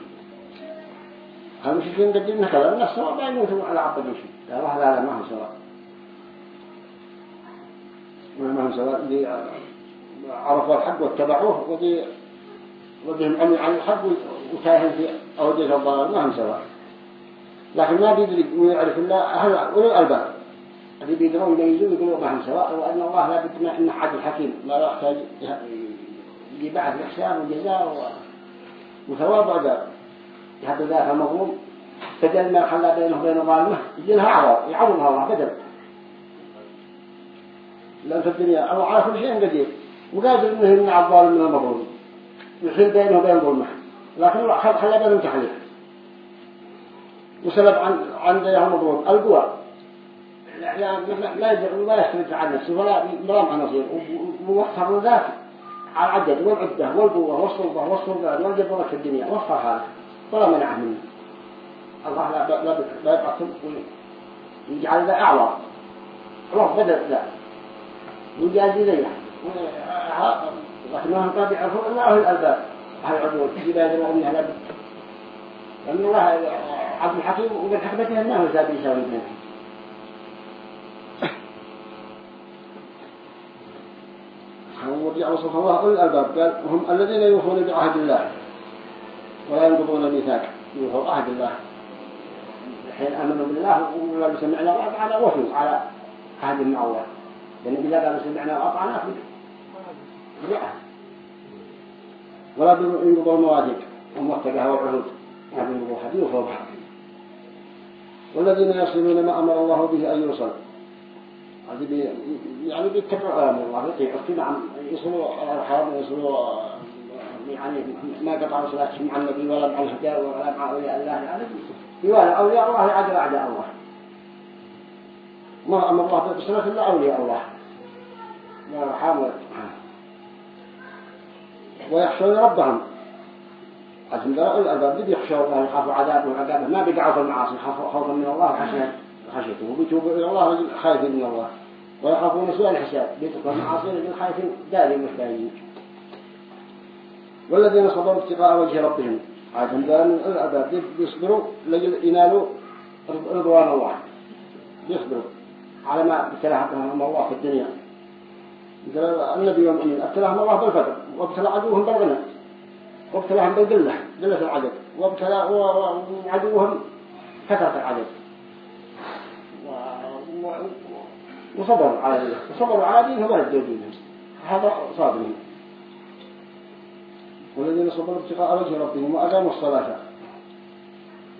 مش شيء قدمنا كذا من السواء ما يموتوا على عبد شيء لا واحد هذا ما هو سواء ما هو سواء دي عرفوا الحق واتبعوه ودي وديهم عمي عن الحق وتاهم في أوجه الضلال. ما هم سواء لكن ما بيدرك ويعرف الله أهل أولي الألباب. اللي بيدرون يميزون يقولوا ما هم سواء وأن الله لا بد ما إن حد الحكيم. لا يحتاج يبعث الإحسان وجزاء وثواب عذاب هذا ذاك المظلوم بدل ما خلى بينه وبين ظالمه يجي لها عوض يعوضها الله بدل. لأن في الدنيا الله على كل شيء قدير. وقادر إنه يمنع الظالم من المظلوم يحيل بينه وبين ظلمه لكن خلى بينهم تحليل وسلب عن عن ذي المظلوم القوى. لا لا لا يسترد عن نفسه ولا مرام عن نصير ووفر ذاك على العدد والعدة والقوة والسلطة والسلطان والجبروت في الدنيا وفر هذا. ولا منعه منه. الله لا لا لا يبعثهم ويجعل ذا أعلى الله بدل لا ويجازي ذي لكنهم قد يعرفون الله أهل الألباب. أهل العدول جبال وأمها لا لأن الله عبد الحكيم ومن حكمته أنه زاد يساوي بينهم ورجع وصف الله أولي الألباب. قال هم الذين يوفون بعهد الله. ولا ينقضون الميثاق يوفوا عهد الله. حين آمنوا بالله ولا سمعنا وأطعنا وفوا على عهد مع الله لأن إذا قالوا سمعنا وأطعنا في ولا ينقضوا المواثيق الموثقة والعهود هذه الروحة يوفوا بها والذين يصلون ما أمر الله به أن يوصل يعني بيتبعوا أمر الله. يطيعوا نعم يصلوا الأرحام ويصلوا ما قطعوا صلاتهم مع النبي ولا مع الحجاب ولا مع أولياء الله يعني يوالي أولياء الله يعدل أعداء الله. ما أمر الله بصلاة إلا أولياء الله. الأرحام ويخشون ربهم. عزم ذا الألباب يخشوا الله يخافوا عذابه وعذابه ما بيقعوا في المعاصي يخافوا خوفا من الله وخشية خشيته وبيتوبوا إلى الله خايفين من الله. ويخافون سوء الحساب. بيتركوا المعاصي لكن خايفين. دارين مش دارين والذين صبروا ابتغاء وجه ربهم. عادهم ذا الألباب بيصبروا ينالوا رضوان الله. يصبروا على ما ابتلاهم الله في الدنيا. النبي يوم ابتلاهم الله بالفقر وابتلى عدوهم بالغنى وابتلاهم بالقلة قلة العدد وابتلى عدوهم كثرة العدد. وصبروا على وصبروا على دينهم هذا صابرين والذين صبروا ابتغاء وجه ربهم وأقاموا الصلاة.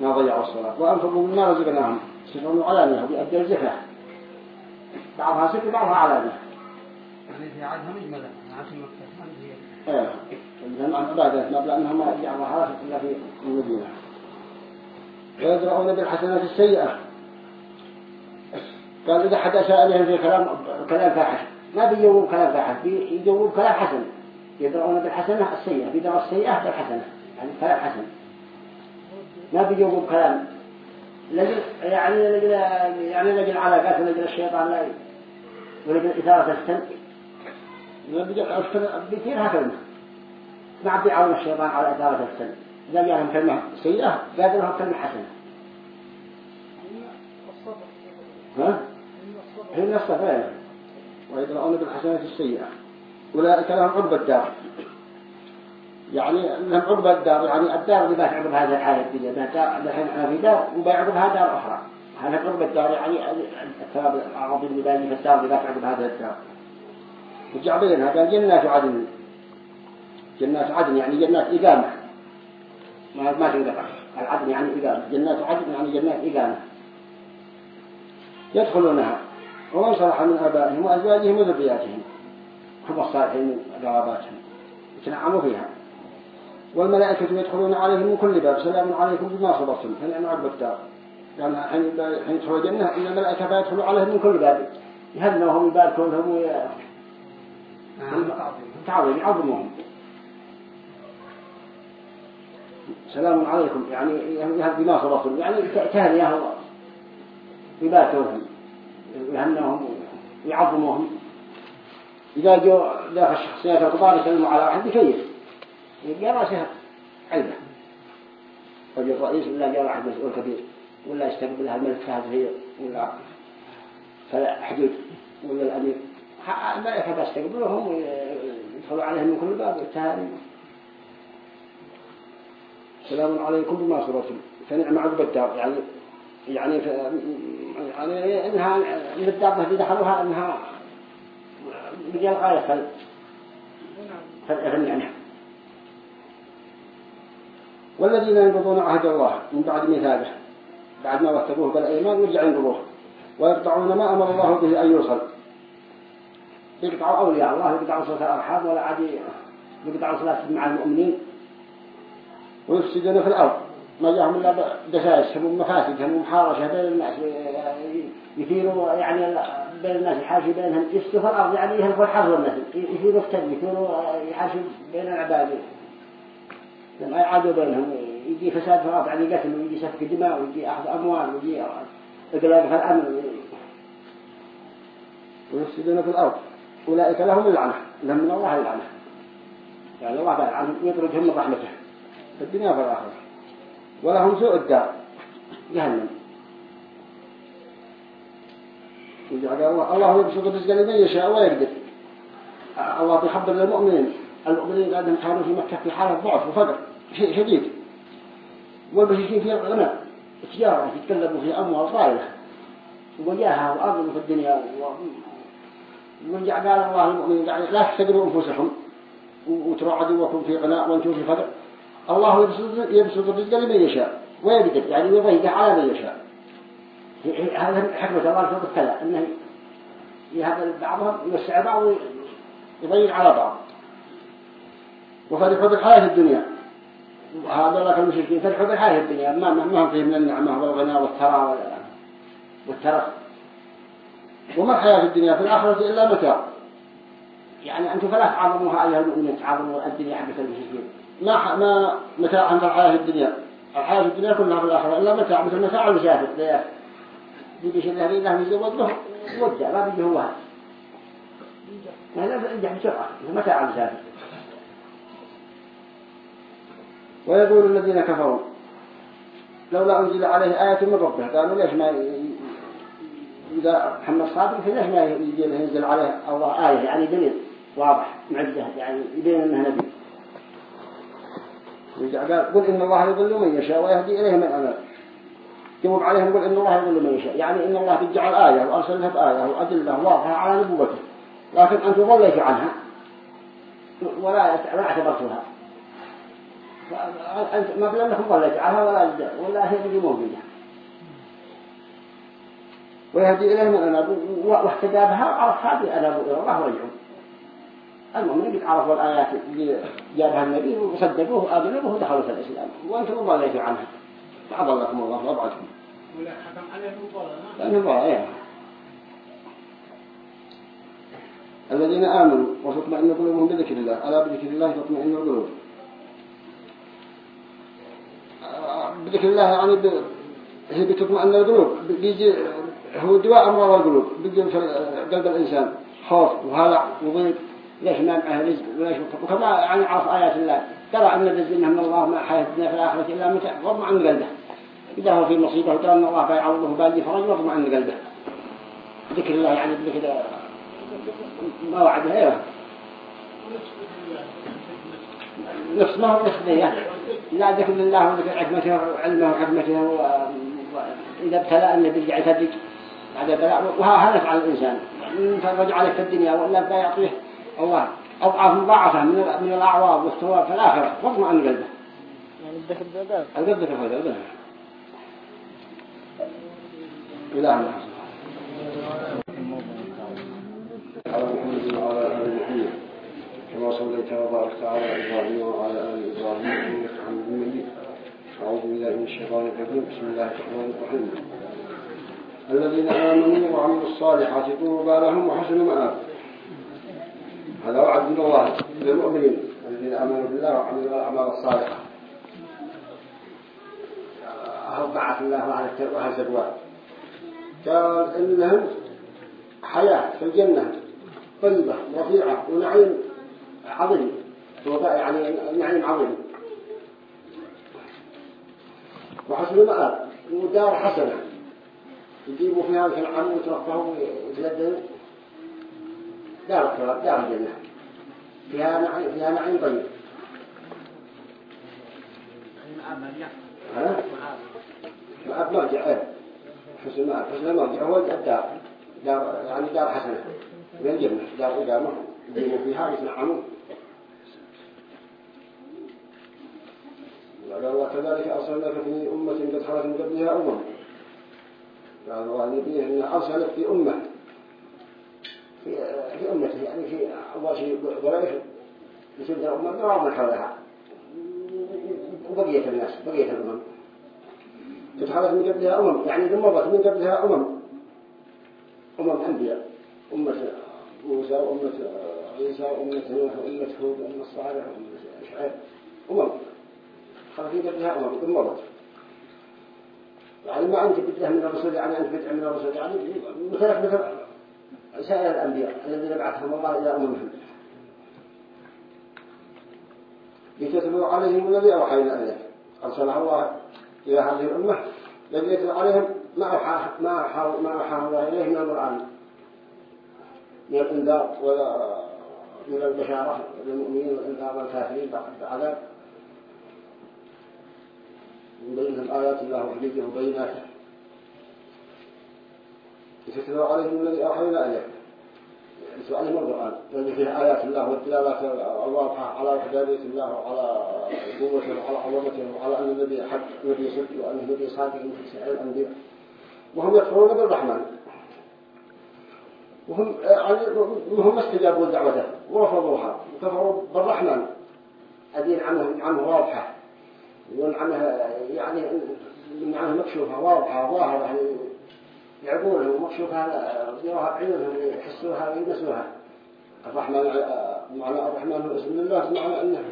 ما ضيعوا الصلاة. وأنفقوا مما رزقناهم. سرا وعلانية بأدى الزكاة. بعضها سر بعضها علانية في عادها مجملة إيه. لأن عبادة ما لأنها ما يعرفها إلا في المدينة. ويدرعون بالحسنات السيئة. قال إذا حد سألهم في كلام كلام فاحش. ما بيجوب كلام فاحش بيجوب كلام حسن. يدرعون بالحسنة السيئة بيدرع السيئة بالحسنة يعني كلام حسن ما بيجوب كلام لجل يعني لجل يعني لجل علاقات ولجل الشيطان لا ولجل إثارة السن بيصير هكذا. ما عبد يعاون الشيطان على إثارة السن إذا جاءهم كلمة سيئة قادر لهم كلمة حسنة. ها؟ هي الصفين ويدرؤون بالحسنات السيئة. أولئك لهم عقب الدار. يعني لهم عقب الدار يعني الدار اللي بيعقب هذا الحالة الدنيا الحين إحنا في دار وبيعقبها دار أخرى. هذا عقب الدار يعني الثواب العظيم اللي باقي في الدار اللي بيعقب هذا الدار. وجع بينها قال جنات عدن. جنات عدن يعني جنات إقامة. ما ما تنقطع العدن يعني إقامة. جنات عدن يعني جنات إقامة. يدخلونها. ومن صلح من آبائهم وأزواجهم وذرياتهم. هم الصالحين يتنعموا فيها. والملائكة يدخلون عليهم من كل باب سلام عليكم بما صبرتم. فنعم عقب الدار يعني حين يدخلوا الجنة إن الملائكة فيدخلوا عليهم من كل باب. يهنوهم يباركوا لهم تعظيم يعظمهم سلام عليكم يعني يهدي ما صبرتم. يعني تهنئة يباتوهم يهنوهم ويعظموهم إذا جو داخل الشخصيات الكبار يسلموا على واحد بكيف يبقى راسها علبة رجل الرئيس ولا جاء واحد مسؤول كبير ولا يستقبلها الملك فهد هي ولا حدود ولا الأمير. الملائكة تستقبلهم ويدخلوا عليهم من كل باب والتهاني سلام عليكم بما صبرتم. فنعم عقب الدار يعني يعني يعني إنها من الدابة اللي دخلوها إنها رجال غاية فل فالإغن عنها والذين ينقضون عهد الله من بعد ميثاقه بعد ما وثقوه بالأيمان يرجع ينقضوه ويقطعون ما أمر الله به أن يوصل يقطعوا أولياء الله يقطعوا صلاة الأرحام ولا عادي يقطعوا صلاة مع المؤمنين. ويفسدون في الأرض. ما جاءهم إلا دسائس هم مفاسد هم محارشة بين الناس يثيروا يعني بين الناس يحاشي بينهم يفسدوا في الأرض يعني يهلكوا الحر والنسل يثيروا فتن يثيروا يحاشي بين العباد. لما يعادوا بينهم يجي فساد في الأرض يعني قتل ويجي سفك دماء ويجي أخذ أموال ويجي إقلاب في الأمن. ويفسدون في الأرض. أولئك لهم اللعنة. لهم من الله اللعنة. يعني الله بقى عنهم يطردهم من رحمته. في الدنيا وفي الآخرة. ولهم سوء الدار. جهنم. الله يبسط الرزق لمن يشاء ويقدر الله بيحضر للمؤمنين المؤمنين قاعدين كانوا في مكة في حالة ضعف وفقر شديد والبشرين في غنى تجارة يتكلموا في أموال طائلة وجاهها وأرض في الدنيا ورجع قال الله المؤمنين لا تحتقروا أنفسكم وتروا عدوكم في غناء وأنتم في فقر الله يبسط الرزق لمن يشاء ويقدر يعني يضيق على من يشاء هذا حكمة الله في الكلام أنه يهبل بعضهم يوسع بعض ويضيق على بعض. وفرحوا بالحياة الدنيا. هذا لك المشركين فرحوا بالحياة الدنيا. ما ما هم فيه من النعمة والغنى والثراء والترف. وما الحياة الدنيا؟ في الآخرة إلا متاع. يعني أنتم فلا تعظموها أيها المؤمنين تعظموا الدنيا حقة المشركين. ما ما متاع عند الحياة الدنيا. الحياة الدنيا كلها في الآخرة إلا متاع مثل متاع المسافر بيجي شيء له يزود له ودع ما بيجي هو. هذا ينجح بسرعة متاع المسافر ويقول الذين كفروا لولا أنزل عليه آية من ربه قالوا ليش ما إذا محمد صادق ليش ما ينزل عليه الله آية؟ يعني دليل واضح معجزة يعني يبين أنه نبي. قال قل إن الله يضل من يشاء ويهدي إليه من أمر. جواب عليهم قل إن الله يضل من يشاء. يعني إن الله بيجعل آية وأرسلها بآية وأدلة واضحة على نبوته. لكن أنتم ضليتوا عنها. ولا لا اعتبرتوها أنت ما بلا أنكم ضليتوا عنها ولا ولا هي بيجي موجودة ويهدي إليه من أناب واهتدى بها عرف هذه أناب إلى الله ورجعوا المؤمنين قد عرفوا الآيات اللي جابها النبي وصدقوه وآمنوا به ودخلوا في الإسلام. وأنتم ضليتوا عنها. فأضلكم الله وأبعدكم ولا حكم عليهم الضلال لأنه ضلال الذين آمنوا وتطمئن قلوبهم بذكر الله ألا بذكر الله تطمئن القلوب؟ بذكر الله يعني ب... هي بتطمئن القلوب بيجي هو دواء أمراض القلوب بيجي في قلب الإنسان خوف وهلع وضيق ليش ما معه رزق وليش وكما يعني عرف آيات الله ترى أن الرزق من الله ما حياة الدنيا في الآخرة إلا متع وضم عن قلبه. إذا هو في مصيبة وترى أن الله فيعوضه بالي فرج وضم عن قلبه ذكر الله يعني بذكر ما وعده أيوه نفس ما هو نفس ذي لا ذكر الله وذكر حكمته وعلمه وحكمته إذا ابتلى أن بيرجع يفرج بعد البلاء وها هلف على الإنسان. فرج عليك في الدنيا ولا بدا يعطيه الله. أضعاف مضاعفة من من الأعواض والثواب في الآخرة. عن قلبه يعني بالقلب القلب القلب آل محمد كما صليت وباركت على إبراهيم وعلى آل إبراهيم إنك حميد مجيد أعوذ بالله من الشيطان الرجيم بسم الله الرحمن الرحيم الذين آمنوا وعملوا الصالحات طوبى لهم وحسن مآب هذا وعد من الله للمؤمنين الذين آمنوا بالله وعملوا الأعمال الصالحة أهل بعث الله على وهذا الزواج قال إنهم حياة في الجنة طيبة رفيعة ونعيم عظيم يعني نعيم عظيم. وحسن مآب ودار حسنة. يجيبوا فيها مثل عم وترفعوا ويتلدوا دار دار الجنة. فيها نعيم فيها نعيم طيب. ها؟ مآب مرجع إيه حسن مآب حسن مرجع هو الدار دار يعني دار حسنة. من الجنة دار إقامة يجيبوا فيها يتنعموا وقال الله كذلك أرسلناك في أمة قد خلت من قبلها أمم. قال الله نبيه أنه أرسلك في أمة. في, في أمته يعني في أول شيء قريش يسد الأمة قرار من حولها. وبقية الناس بقية الأمم. قد خلت من قبلها أمم يعني ذمضت من قبلها أمم. أمم أنبياء أمة موسى وأمة عيسى وأمة نوح وأمة هود وأمة صالح وأمة شعيب أمم. خلفين قبلها أمم ذمضت يعني ما أنت بدأ من الرسول يعني أنت بدأ من الرسول يعني مثلك مثل سائر الأنبياء الذين بعثهم الله إلى أممهم لتتلو عليهم الذي أوحينا إليك. أرسله الله إلى هذه الأمة. الذي يتلو عليهم ما أوحى ما أوحى ما أوحى الله إليه من القرآن. من الإنذار ولا من البشارة للمؤمنين والإنذار والكافرين بعذاب يبين آيات الله وحججه وبيناته. يتتلو عليهم الذي أوحينا إليه. سؤالهم القرآن الذي فيه آيات الله والدلالات الواضحة على وحدانية الله وعلى قوته وعلى عظمته وعلى أن النبي حق نبي صدق وأن النبي صادق في سائر الأنبياء وهم يكفرون بالرحمن وهم يعني وهم استجابوا دعوته ورفضوها وكفروا بالرحمن. أدين عنه نعمه واضحة. ونعمه يعني نعمه مكشوفة واضحة ظاهرة يعني يعقولها ومكشوفة يروها بعيونهم يحسوها ويلمسوها الرحمن معنى الرحمن هو اسم الله معنى أنه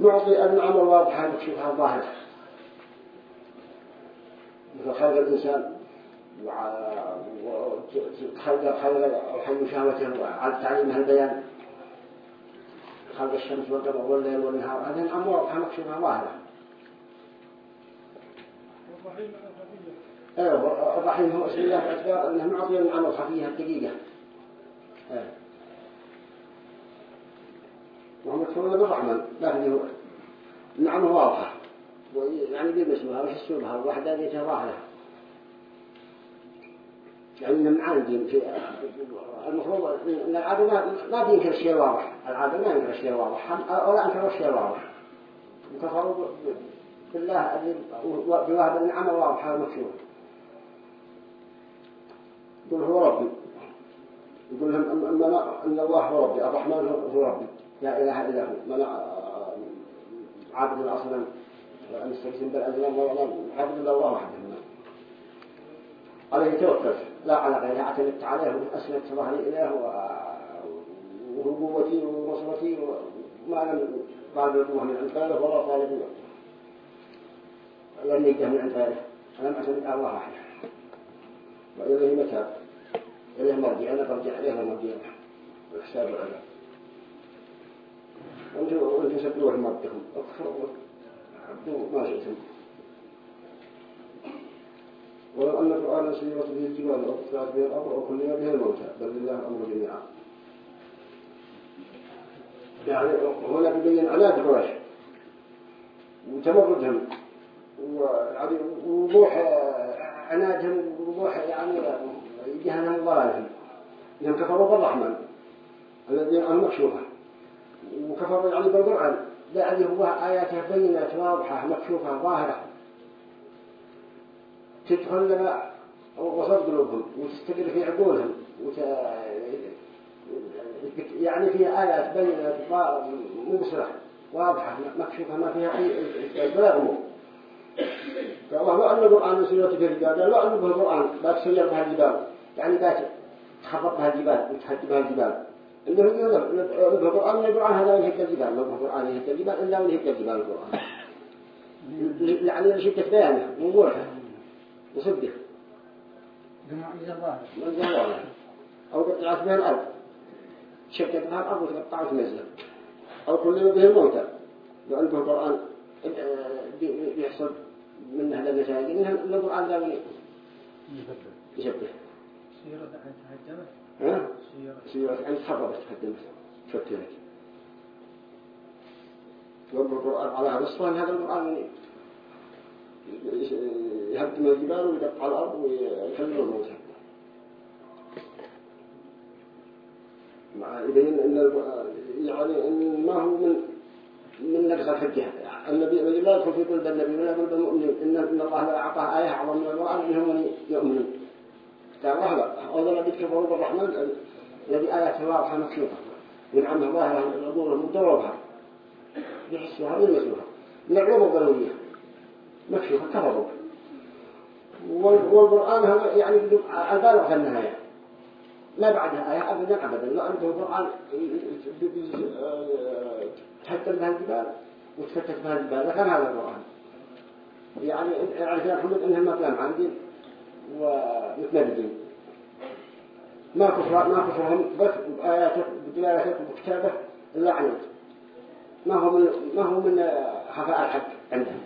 معطي النعم الواضحة مكشوفها ظاهرة. مثل خلق الإنسان وخلق خلق شهوته وعلى تعليمها البيان. خلق الشمس والقمر والليل والنهار هذه الأمر واضحة مكشوفة ظاهرة أيوه الرحيم هو اسم الله باعتبار انه معطي النعم الخفيه الدقيقه أيوه وهم يكفرون بالرحمن لكن هو النعمه واضحة. يعني بيمسوها ويحسوا بها الواحد هذه ظاهره يعني من معاندين في المفروض إن العادة ما بينكر الشيء الواضح العادة ما ينكر الشيء الواضح ولا انكر الشيء الواضح وكفروا بالله بوهب النعم الواضحة المكشوفة يقول هو ربي. يقول لهم أن الله هو ربي. الرحمن هو ربي. لا إله إلا هو. من عبد الأصنام المستقسم بالأزلام والله عبد الله وحده عليه توكل. لا على غيره. أعتمدت عليه وأسلمت ظهري إليه وهو قوتي ونصرتي وما لم طالب القوة من عند غيره ولا طالب لم يجده من عند غيره ألم أعتمد الله وحده وإليه متاب إليه مرجع أنا برجع إليه مرجع. الحساب والعذاب وأنتم سبلوه مرضكم اكفروا عبدوا ما شئتم ولو أن القرآن سيرت به الجبال أو قطعت به الأرض أو كلنا به الموتى. بل لله الأمر جميعا. يعني هنا بيبين عناد قريش وتمردهم ووضوح عنادهم ووضوح يعني جهنم ضلالهم لأنهم كفروا بالرحمن الذي عنه مكشوفة. وكفروا يعني بالقرآن. لا يعني هو آياته بينات واضحة مكشوفة ظاهرة. تدخل لنا وسط قلوبهم وتستقر في عقولهم وت... يعني فيها آيات بينات مبصرة واضحة مكشوفة ما فيها أي بلاغ فالله لو أن القرآن سيرته في الجبال لو أن القرآن لا تسير بها الجبال يعني لا تخبط بها الجبال وتهد بها الجبال. إنه يقول القرآن القرآن هذا يهد الجبال. لو القرآن يهد الجبال إلا يهد الجبال القرآن. يعني لشدة بيانه ووضوحه وصدق ظاهرة معجزة ظاهرة أو قطعت بها الأرض. شدت بها الأرض وتقطعت وتنزل أو كل به الموتى. لو عنده القرآن بيحصل من هذا المساجد إنها القرآن ذا يشبه. سيرة تهجمت ها؟ سيرة. يعني تحربت تهدمت شتلت رب القرآن على هذا الصوان هذا القرآن يهدم الجبال ويقطع الأرض ويخلي الموتى مع يبين إن يعني إن ما هو من من نقص الحجة. النبي لا يدخل في قلب النبي ولا قلب المؤمنين. إن إن الله لا أعطاه آية أعظم من القرآن إنهم يؤمنون. قال الله لا هذا الذي كفروا بالرحمن الذي اياته واضحه مكشوفه ونعمه ظاهرة العبور المدورها يحسوها ويلمسوها من العلوم الضروريه مكشوفه كفروا والقرآن هذا يعني البالغ في النهاية. ما بعدها آية أبدا أبدا. لا عنده القرآن تهدم بها الجبال وتفتت بها الجبال لكن هذا القرآن. يعني يعني في الحمد إنهم مقلام عندي ومتمردين ما كفر ما كفرهم بس بآياتك بدلالتك وبكتابه إلا عنك ما هو من ما هو من خفاء الحق عندهم.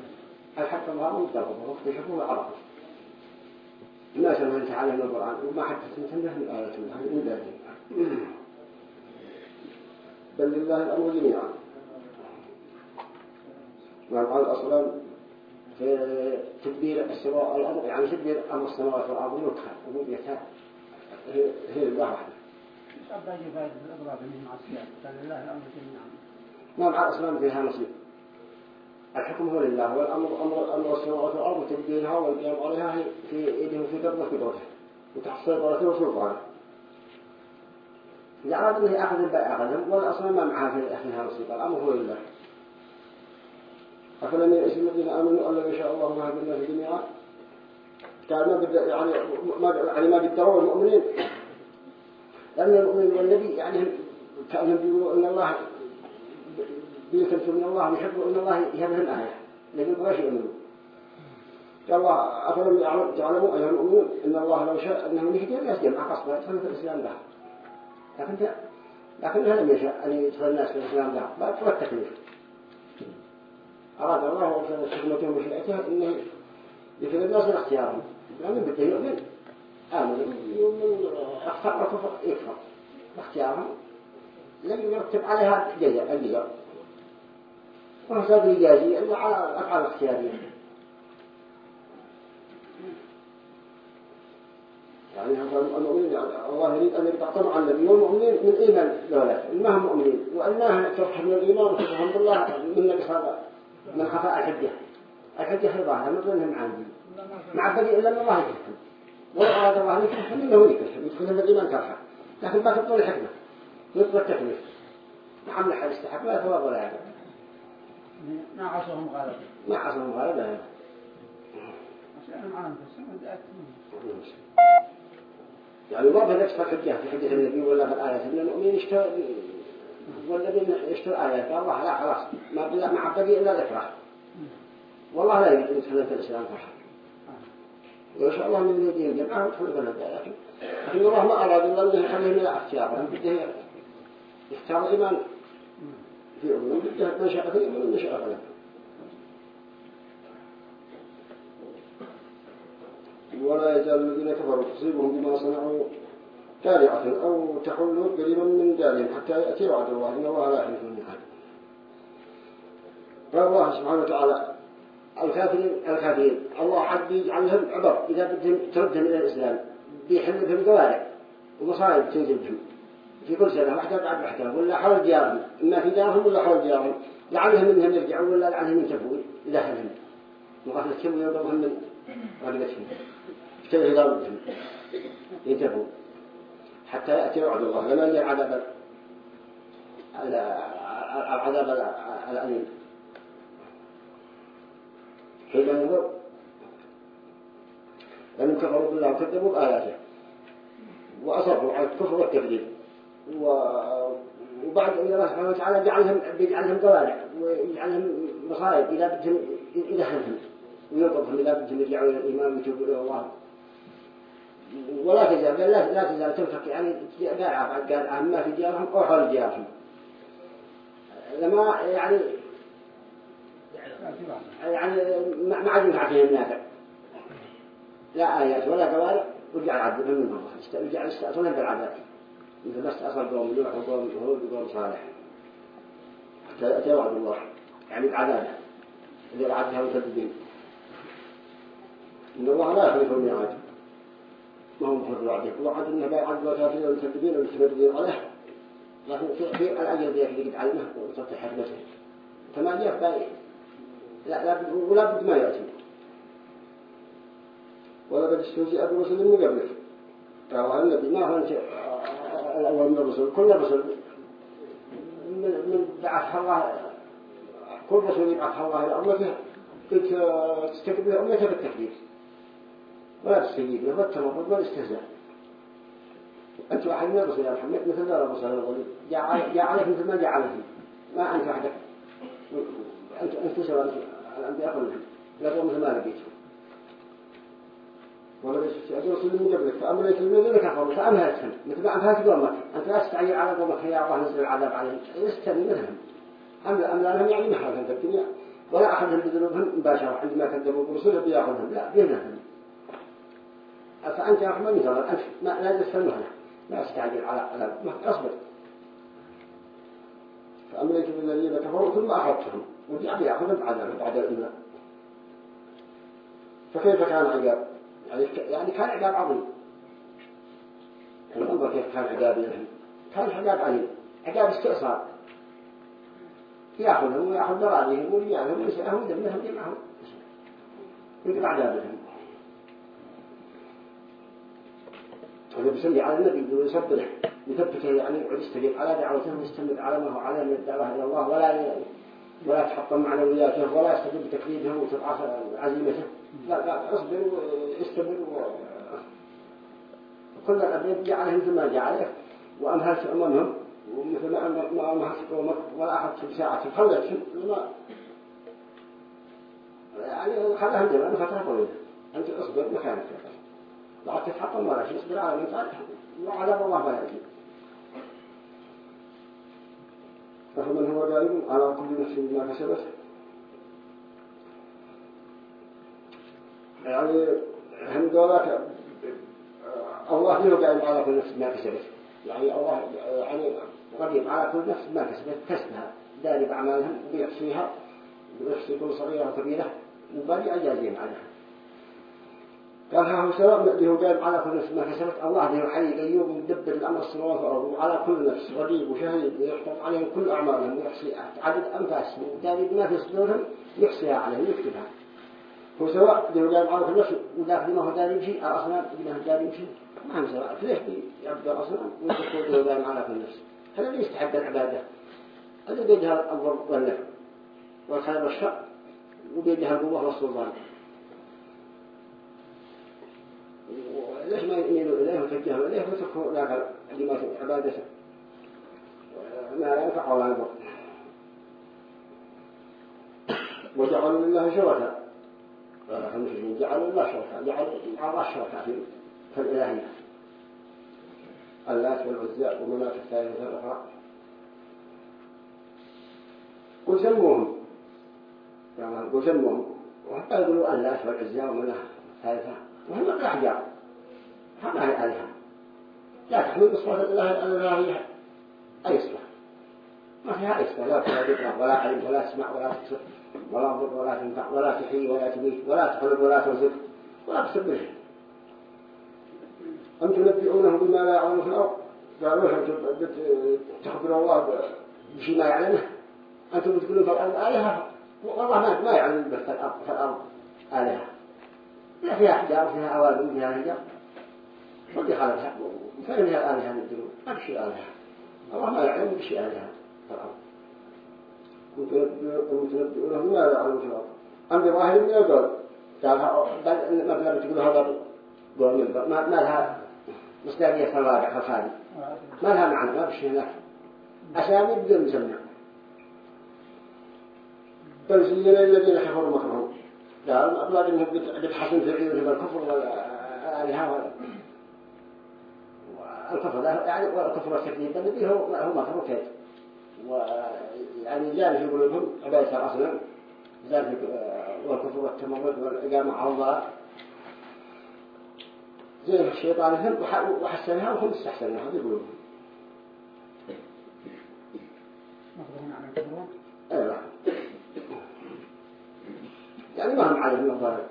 الحق الله مصدره واكتشفوه وعرفوا الناس من تعلم القرآن وما حتى تنتبه من آية الله من ذلك. بل لله الأمر جميعا. وقال أصلا في تدبير السماء والأرض يعني تدبير أمر السماوات والأرض ملكها وملكها هي هي الله وحده. قال. ما مع الأصنام فيها نصيب. الحكم هو لله والأمر أمر أمر السماوات والأرض وتدبيرها والقيام عليها في يده في قبضة قدرته وتحت سيطرته وسلطانه إذا أراد أنه يأخذ البيع أخذهم والأصل ما معها في أخذها نصيب الأمر هو لله أفلم يئس الذين آمنوا أن لو يشاء الله ما هدى الناس جميعا؟ قال ما قد يعني ما يعني ما قدروا المؤمنين. لأن المؤمن والنبي يعني كأنهم بيقولوا أن الله بيكتب من الله ويحبوا أن الله يهبهم آية. يبغى شيء منه قال الله أفلم تعلموا أيها المؤمنون أن الله لو شاء أنه يهدي الناس جمع قصبا يدخلوا في الإسلام ده. لكن لكن لم يشاء أن يدخل الناس في الإسلام بل هو التكليف أراد الله حكمته وشريعته أنه يكون الناس من اختيارهم بده يؤمن آمن يؤمن اختار وكفر يكفر. باختيارهم لم يرتب عليها جزاء الجزاء. وحساب الجازي إلا على الأفعال الاختيارية يعني المؤمنين الله يريد أن يقطعوا عن النبي والمؤمنين من إيمان دولة ما هم مؤمنين؟ وأنها تفحم من الإيمان وتفهم بالله من هذا من خفاء الحجة. الحجة في ظاهرة مثل أنهم عندي مع بقي إلا أن الله ولو أراد الله يكفهم إنه يكفهم يدخلهم الإيمان كرحة لكن ما تبطل الحكمة. يطلق التكليف. نعم لحد استحق لا ثواب ولا عدد ما عصرهم غالبا. ما عصرهم غالبا. يعني ما بنفس الحجة في حجة النبي ولا في الآيات إن المؤمن يشتري والذين آيات قال الله لا خلاص. ما بلا ما عبدي إلا ذكره والله لا يريد يدخل في الإسلام فرحا وإن شاء الله من يدين جمعه يدخل في لكن الله ما أراد إلا أنه يخليهم إلى اختيارهم بده يختار الإيمان في أمم بده من شاء في من شاء فلك ولا يزال الذين كفروا تصيبهم بما صنعوا. كارعة أو تحل قريبا من دارهم حتى يأتي وعد الله إن الله لا يحلف الميعاد قال الله سبحانه وتعالى الكافرين الكافرين. الله حد بيجعلهم عبر إذا بدهم تردهم إلى الإسلام بيحل بهم قوارع ومصائب تنزل بهم في كل سنة واحدة بعد واحدة ولا حول ديارهم. إما في ديارهم ولا حول ديارهم. لعلهم منهم يرجعون ولا لعلهم ينتفون إذا حلهم وغفلتهم ويضربهم من غلبتهم اشتبه ضربتهم ينتفون حتى يأتي وعد الله. يجي العذاب العذاب الأليم. حين ينظر لأنهم كفروا بالله وكذبوا بآياته. وأصروا على الكفر والتكذيب. وبعد أن الله سبحانه وتعالى جعلهم بيجعلهم قوارع. ويجعلهم مصائب إذا بدهم يدخلهم وينقضهم إذا بدهم يرجعوا إلى الإيمان ويتوبوا إلى الله. ولا تزال لا, لا تزال تنفق يعني بعد قارعة ما في ديارهم أو حول ديارهم. لما يعني يعني ما عاد ينفع فيهم نافع لا آيات ولا قوارع ورجع العبد من الله رجع يستأصلهم بالعذاب مثل ما استأصل قوم نوح وقوم هود وقوم صالح. حتى يأتي وعد الله. يعني بعذابه اللي وعدها مكذبين إن الله لا يخلف الميعاد. ما هو مخلف وعده وعد إنه بيعد الكافرين والمكذبين والمتمردين عليه. لكن في في الأجل ذيك اللي قد علمه وصلت حكمته فما جاء باي لا لا ولا بد ما يأتي. ولا بد استهزئ برسل من قبلك. قال النبي ما هو الأول من الرسل. كل الرسل من من بعثها الله. كل رسول يبعثها الله إلى أمته. تستقبل أمته بالتكبير. تستجيب له والتمرد والاستهزاء أنت واحد من الرسل يا محمد مثل ما الرسل يقول عليك مثل ما عليك ما أنت وحدك. أنت أنت أنت الأنبياء كلهم. لا مثل ما لقيتهم ولا يستعجل رسول من قبلك فأمليت الذين كفروا فأمهلتهم مثل ما أمهلت قومك أنت لا تستعجل على قومك يا الله نزل العذاب عليهم. استني منهم أملا أملا لهم يعني محرقا في الدنيا. ولا أخذهم بذنوبهم مباشرة عندما كذبوا برسوله بياخذهم لا بينهم. فأنت يا رحمن مثلا أنت ما لا تستنى لا تستعجل على على أصبر. فأمليت بالذين كفروا ثم أخذتهم. ورجع بياخذهم بعد بعد الإيمان فكيف كان عقاب يعني يعني كان عقاب عظيم. يعني انظر كيف كان عقاب لهم كان عقاب عليم عقاب استئصال. يأخذهم ويأخذ ضرائبهم ورجالهم ويسعهم ودمهم جمعهم يقطع عذابهم هذا بيصلي على النبي ويصبره يثبته يعني ويستجيب على دعوته ويستمر على ما هو عليه من الدعوة إلى الله ولا ولا تحطم معنوياته ولا يستجيب بتكليفه وتضعف عزيمته. لا لا اصبر واستمر و... كل الأبيض جعله مثل ما جعله وأمهلت أمامهم ومثل ما أمهلت قومك ولا أخذت بساعة خلتهم لما يعني خلاهم جمال فترة طويلة أنت اصبر مكانك لا تتحطم ولا شيء اصبر على قال وعذاب الله لا يجيب فمن هو غالب على كل نفس بما كسبت. يعني هم دولات الله قائم على كل نفس ما كسبت. يعني الله يعني قديم على كل نفس ما كسبت كسبها. داري بأعمالهم وبيحصيها ويحصي كل صغيرة وكبيرة وبالي أجازين عنها قال هو سواء به قائم على كل نفس ما كسبت الله به حي قيوم يدبر الأمر السماوات والأرض وعلى كل نفس رقيب وشهيد ويحفظ عليهم كل أعمالهم ويحصي عدد أنفاسهم وداري بما في صدورهم يحصيها عليهم ويكتبها هو سواء به قائم على كل نفس وذاك بما هو داري يمشي الأصنام بما هو داري يمشي ما هم سواء ليش يعبد الأصنام؟ ويقول به قائم على كل نفس. هذا اللي يستحق العبادة. هذا بيدها الضر والنفع والخير والشر وبيدها القوة والسلطان. ليش ما يميلوا إليه وتجهوا إليه وتركوا ذاك كلمات عبادته. ما ينفع ولا يضر. وجعلوا لله شركاء. المشركين جعلوا الله شركاء. جعلوا الله شركاء في الإلهية. اللات والعزى ومناة الثالثة الأخرى قل سموهم. قل سموهم. وحتى يقولوا اللات والعزى ومناة الثالثة. وهم الأحجار هذا هي آلهة. لا تحمل بصفة الإلهية أي صفة ما فيها أي صفة لا تفرق ولا علم ولا تسمع ولا تبصر ولا تضر ولا تنفع ولا تحيي ولا تميت ولا تقلب ولا ترزق ولا تسبح. أم تنبئونه بما لا يعلم في الأرض؟ قالوا تخبر الله بشيء ما يعلمه؟ أنتم بتقولون في الأرض آلهة؟ والله ما يعلم في الأرض الأرض آلهة. لا فيها أحجار فيها أوابل فيها رجال ودي خالفها فإن هي الآلهة من الدنيا ما بشيء آلهة الله ما يعلم بشيء آلهة في الأرض. وتنبئونه بما لا يعلم في الأرض. أم بظاهر من القول قال مثلا بتقول هذا قول من ما لها مصداقية الرابع خالي ما لها معنى ما بشيء هناك أسامي بدون مسمى بل زين الذين كفروا مكرهم قال أبلغ إنهم بتحسن في عيونهم الكفر والآلهة الكفر يعني والكفر والتكذيب النبي هو هو مكر وكيد ويعني زال في قلوبهم عبادة الأصنام زال في والكفر والتمرد والإقامة على الله. زي الشيطان هم وحسنها وهم استحسنها في قلوبهم أيوة يعني ما هم من الضرر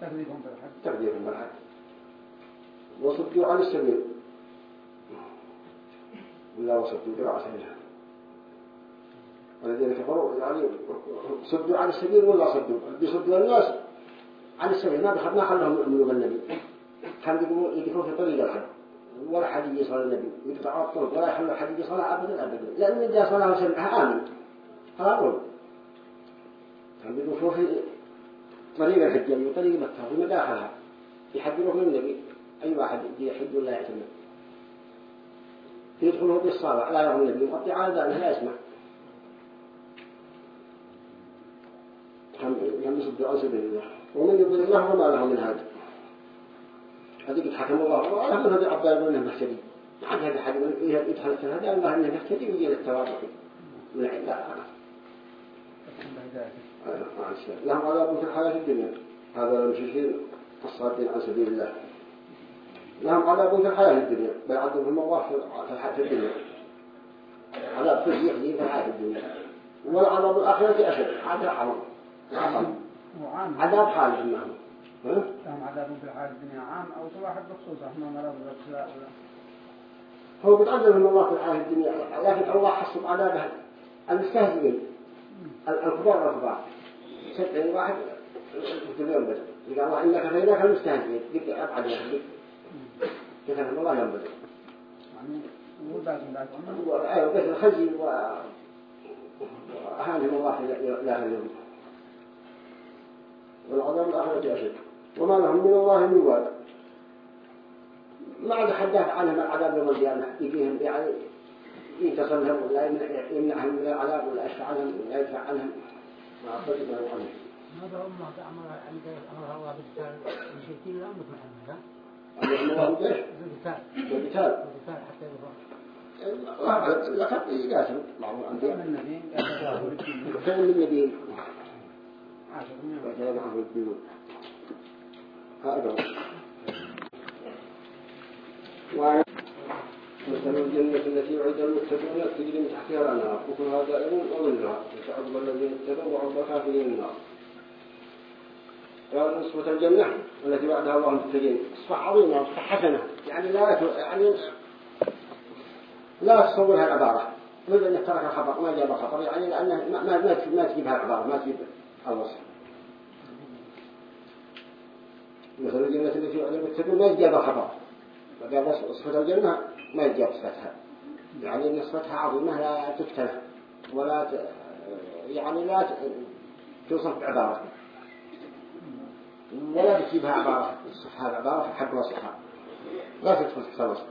تكذيبهم بالحق. تقديرهم بالحق. وصدوا عن السبيل ولا وصدوا برأسهم والذين كفروا يعني صدوا عن السبيل ولا صدوا؟ بيصدوا الناس عن السبيل ما بخ- ما خلهم يؤمنوا بالنبي. كان يقولوا يدفعوا في طريق الحق ولا حد يجي صلى النبي. يقطعوا الطرق ولا يخلوا حد صلاة أبدا أبدا. لأن إذا صلاة وسمعها آمن. خلاص كان يدفعوا في طريق الحج وطريق مكة في مداخلها. يحذروه من النبي. أي واحد يحج ولا يعتمد يدخله بالصلاة لا يرى النبي يقطع على ذلك لا يسمع كم يصدوا عن سبيل الله ومن يضل الله وما له من هذا هذه قد حكم الله وله من هذا عبد الله انه مهتدي ما عاد هذا حد من يدخل في هذا الله انه مهتدي ويجي للتواضع من عند الله لهم عذاب في الحياة الدنيا هذا المشركين الصادين عن سبيل الله لهم عذاب في الحياة الدنيا بيعذبهم الله في الحياة الدنيا عذاب في يحيي في الحياة الدنيا. والعذاب الآخرة أشد. عذاب وعام. عذاب خالد معهم ها؟ لهم عذاب في الحياة الدنيا عام أو كل واحد بخصوص. إحنا مرض ولا هو بيتعذبهم الله في الحياة الدنيا. لكن الله حصب عذابه. المستهزئين. الكبار والكبار. سبعين واحد. في اليوم بدأ قال الله إنك فإنك المستهزئين. قلت كتاب الله ينبغي. يعني أيوة بس الخزي وأهانهم الله لا يوم والعذاب الآخرة أشد وما لهم من الله من واد ما عاد حدث عنهم العذاب يوم القيامة. يجيهم يعني يتصل لهم ولا يمنعهم من العذاب ولا يشفع عنهم ولا يدفع عنهم. ما أقول ما هذا أمة أمر عند أمر الله بالقتال المشركين لا أمة محمد وعن مثل الجنة التي وعد المتقون تجري من تحتها الأنهار وكلها دائم وظلها وتعقب الذين اتقوا وعقب الكافرين النار نصفة الجنة التي وعدها الله المتقين نصفة عظيمة نصفة حسنة. يعني لا يعني لا تصورها العبارة. مثل أنك ترك الخبر ما جاب الخبر يعني لأنه ما ما ما ما تجيبها العبارة ما تجيب الوصف. مثل الجنة التي وعد المتقون ما يجاب الخبر فقال وصفة الجنة ما يجاب صفتها. يعني أن صفتها عظيمة لا تكتنى ولا ت... يعني لا ت... توصف بعبارة. ولا بتجيبها عبارة العبارة في حق وصفها لا تدخل تحت الوصف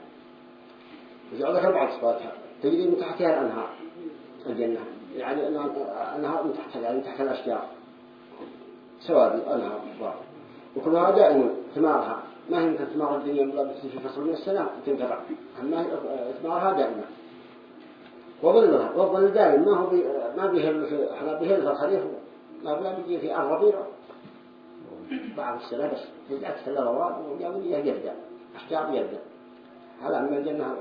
وجعل ذكر بعض صفاتها تجري من تحتها الأنهار الجنة. يعني أنها- أنهار من تحتها يعني من تحت الأشجار. سوادي أنهار أخبار وكلها دائما ثمارها. ما هي مثل ثمار الدنيا مثل في فصل من السنة؟ تنقطع أما ثمارها دائما وظلها والظل دائم. ما هو ما بيهل في إحنا بيهل في الخريف ما بلا بيجي في الربيع. بعض السنة بس في الأوراق وجاءوا يبدأ أشجار يبدأ هذا من الجنة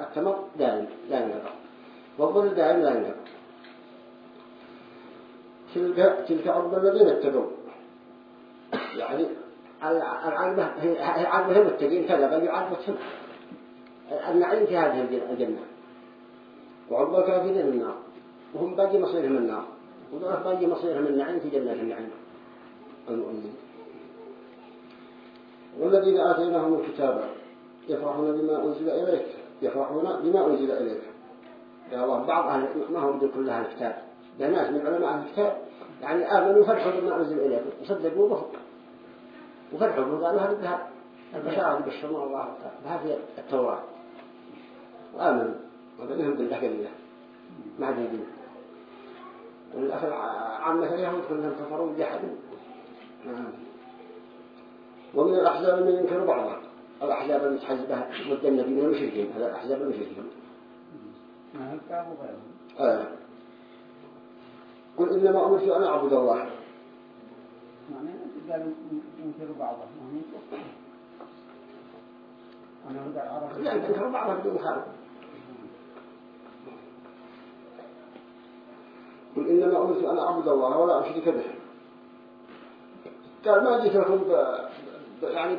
التمر؟ دائم لا ينقطع والظل دائم لا ينقطع تلك تلك عقبى الذين اتقوا. يعني العقبة هي عقبة هم التقين كذا بل عقبتهم النعيم في هذه الجنة. وعقبى الكافرين النار. وهم باقي مصيرهم النار. ودول باقي مصيرهم النعيم في جنة النعيم. المؤمنين. والذين آتيناهم الكتاب يفرحون بما أنزل إليك يفرحون بما أنزل إليك. يا الله بعض أهل ما هم بدون كل أهل الكتاب. ده ناس من علماء أهل الكتاب يعني آمنوا فرحوا بما أنزل إليكم وصدقوا به وفرحوا به قالوا هذه بها البشارة بشرنا الله بهذه التوراة. وآمنوا. وبنهم بالله قليلا ما عاد يدين عامة اليهود كلهم كفروا وجحدوا ومن الأحزاب من ينكر بعضها. الأحزاب المتحزبة ضد النبي من المشركين. هذا الأحزاب المشركين. آه. قل إنما أمرت أن أعبد الله. يعني لا ينكر بعضها بدون خالق قل إنما أمرت أن أعبد الله ولا أشرك به. قال ما جيت لكم. يعني.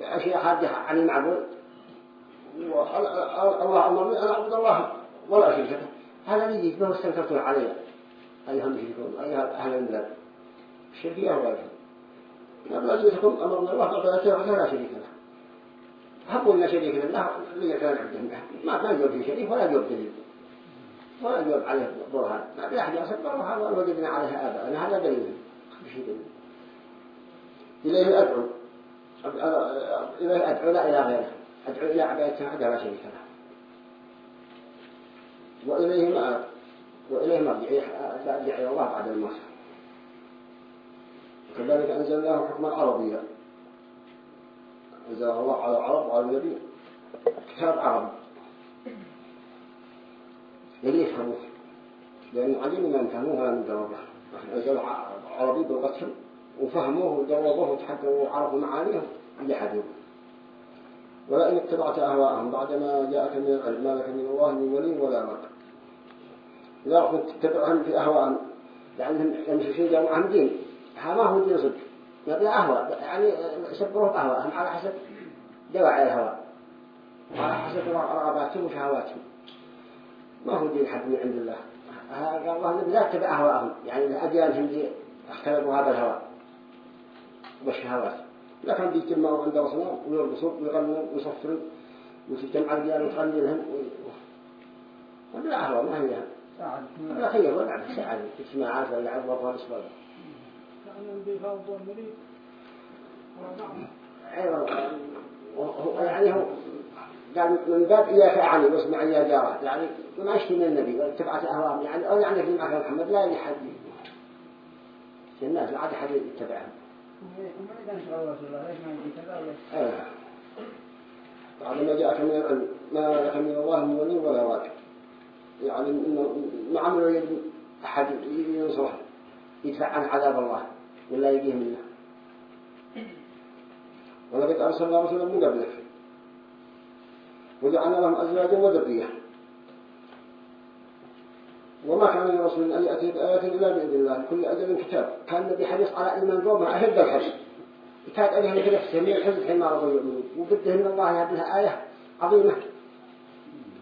بأشياء خارجة عن المعبود الله أمرني أن أعبد الله ولا أشرك به هذا اللي يجيك به واستنكرتم علي أيها المشركون أيها أهل البلاد. الشركية هو غيرهم قبل جئتكم أمرنا الله بعبادته وحده لا شريك له. هبوا لنا شريك لله اللي كان عبدهم ما ما يجوب في شريك ولا يجوب دليل ولا يجوب عليه برهان. ما في أحد برهان ولا وجدنا عليها آباءنا هذا دليل مش دليل. إليه أدعو. إليه أدعو لا إلى غيره. أدعو إلى عبادته وحده لا شريك له. وإليه ما وإليه مرجعي مرجعي الله بعد الموت. كذلك أنزلناه حكما عربيا. أنزل الله على العرب وعلى النبي كتاب عربي. يلي يفهموه. لأن عديم ما يفهموها من جوابه أنزل عربي بلغتهم وفهموه وجوابوه وتحققوا وعرفوا معانيه اللي حدوه ولئن اتبعت أهواءهم بعدما جاءك من العلم ما لك من الله من ولي ولا مرد إذا كنت تتبعهم في أهواءهم لأنهم يمشي شيء جاءوا معهم دين. هذا ما هو دين صدق. يبقى أهواء يعني يسبروه بأهواءهم على حسب دواعي الهواء. وعلى حسب رغباتهم وشهواتهم ما هو دين حد من عند الله. هذا الله لا تتبع أهواءهم. يعني الأديان هم دي اختلفوا هذا الهواء. والشهوات لكن بيجتمعوا عند أصنام ويرقصوا ويغنوا ويصفروا وتجمع الرجال وتغني لهم ولا أهوى ما هي لا خير ولا ساعة اجتماعات ولا ولا بيفاوضوا المريض أيضا يعني هو قال من باب إياك أعني واسمع يا جارة يعني ما اشتي من النبي واتبعت أهواهم يعني أو يعني في معك محمد لا يحد الناس لا عاد أحد يتبعهم. الله ليش ما جاءك من العلم ما لك من الله من ولي ولا واجب يعني ما عملوا يد أحد ينصره يدفع عن عذاب الله ولا يجيه منه ولقد أرسلنا رسولا من قبلك وجعلنا لهم أزواجا وذرية. وما كان لرسول أن يأتي بآية إلا بإذن الله كل أجل كتاب. كان النبي حريص على إيمان قومه أهد الحج كتاب عليهم في نفسهم من الحزب حين ما رضوا يؤمنون. وبده إن الله يهد لها آية عظيمة.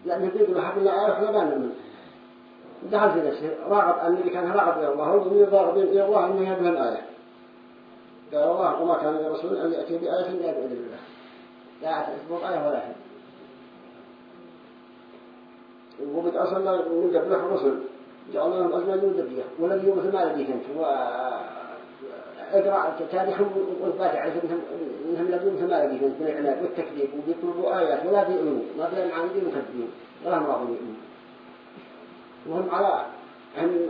لأنه حق لنا آية وإحنا ما نؤمن دخل في نفسه راغب النبي كان راغب إلى الله والمؤمنين راغبين إلى الله أنه يهد لهم آية قال الله وما كان لرسول أن يأتي بآية إلا بإذن الله. لا تثبت آية ولا حد وقد أرسلنا من قبلك الرسل. جعلنا لهم أزواج ذرية والذي مثل ما لديك أنت وإقرأ تاريخهم والباتع عرف إنهم لديهم ما لديك أنت من العناد والتكذيب وبيطلبوا آيات ولا بيؤمنوا ما بين عامدين مكذبين ولا هم راضون يؤمنوا وهم على هم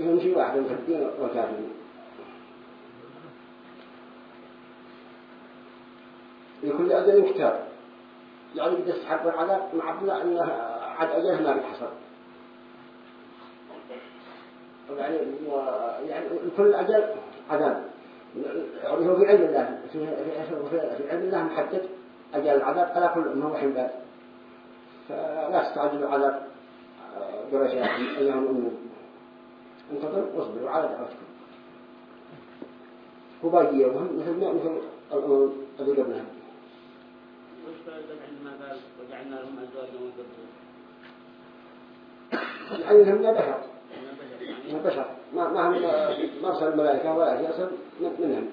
هم شيء واحد المكذبين والكافرين لكل أجل كتاب. يعني بدأ يستحق العذاب. مع عبدنا أنه عد أجله ما بيتحصل يعني. يعني كل أجل عذاب. يعني هو في علم الله في, علم الله محدد. أجل العذاب على كل أمه وحين بعد فلا تستعجلوا عذاب قريشات أيها الأمور انتظروا واصبروا على دعوتكم. هو باقي يومهم مثل ما مثل الأمور الذي قبلها. وش فائدة عندما قال وجعلنا لهم أزواجا وذرية يعني هم بشر من بشر ما ما هم ما أرسل الملائكة ولا شيء أرسل من- منهم.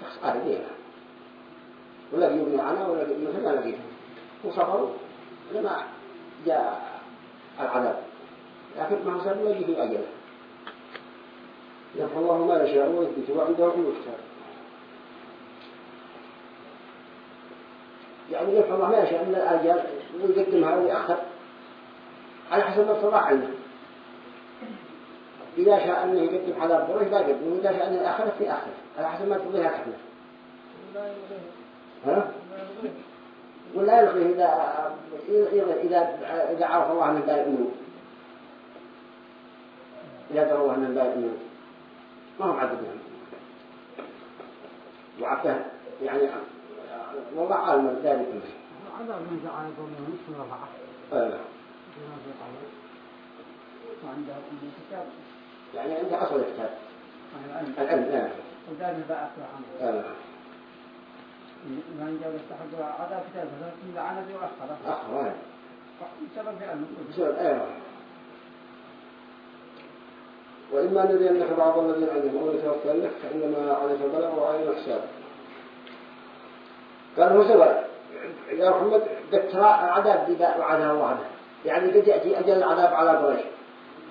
شخص عادي. ولا يؤمن عنها ولا يؤمن مثل ما لقيتهم وصبروا لما جاء العذاب. لكن ما حصل ولا في أجله يمحو الله ما يشاء ويثبت وعنده كتاب يعني يمحو الله ما يشاء من الآجال ويقدمها ويأخر على حسب ما صلاح عنه. إذا شاء أنه يقدم على الضروح لا يقدم وإذا شاء أنه يأخر في آخر على حسب ما تقضيها كحمة ها؟ ولا يلغي إذا إذا إذا عرف الله من لا يؤمنون إذا دروا الله من لا يؤمنون ما هم عددهم وعبده يعني والله عالم ذلك. عذاب من جعل وعنده الكتاب يعني عنده أصل الكتاب. العلم آه. وذلك بقى عنه آه. من جاب استحق عذاب كتاب فإذا عند وأخره. أخر آه. سبب في أنه بسبب آه. وإما نرينك بعض الذين عندهم أو نتوفينك فإنما عليك البلاغ وعلينا الحساب. قال هو سبب يا محمد ذكر العذاب إذا وعدها الله عنه يعني قد يأتي أجل العذاب على قريش.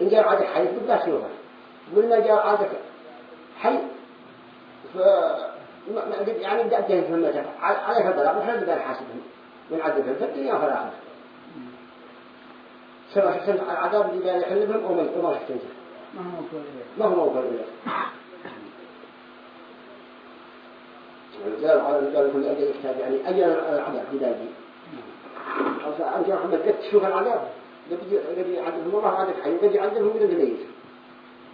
إن جاء عادك حي بدها تشوفه وإن جاء عادك حي. ف يعني بدأ أجل في المتر عليك البلاغ ونحن بدأ نحاسبهم من عذابهم في الدنيا وفي الآخرة. سواء العذاب اللي بين يحلبهم أو ما أو ما هو موفر إليه. قال على قال كل أجل كتاب يعني أجل العذاب بداية أنت يا محمد قد تشوف العذاب؟ قد قد يعذبهم الله عادك حي وقد يعذبهم قد ميت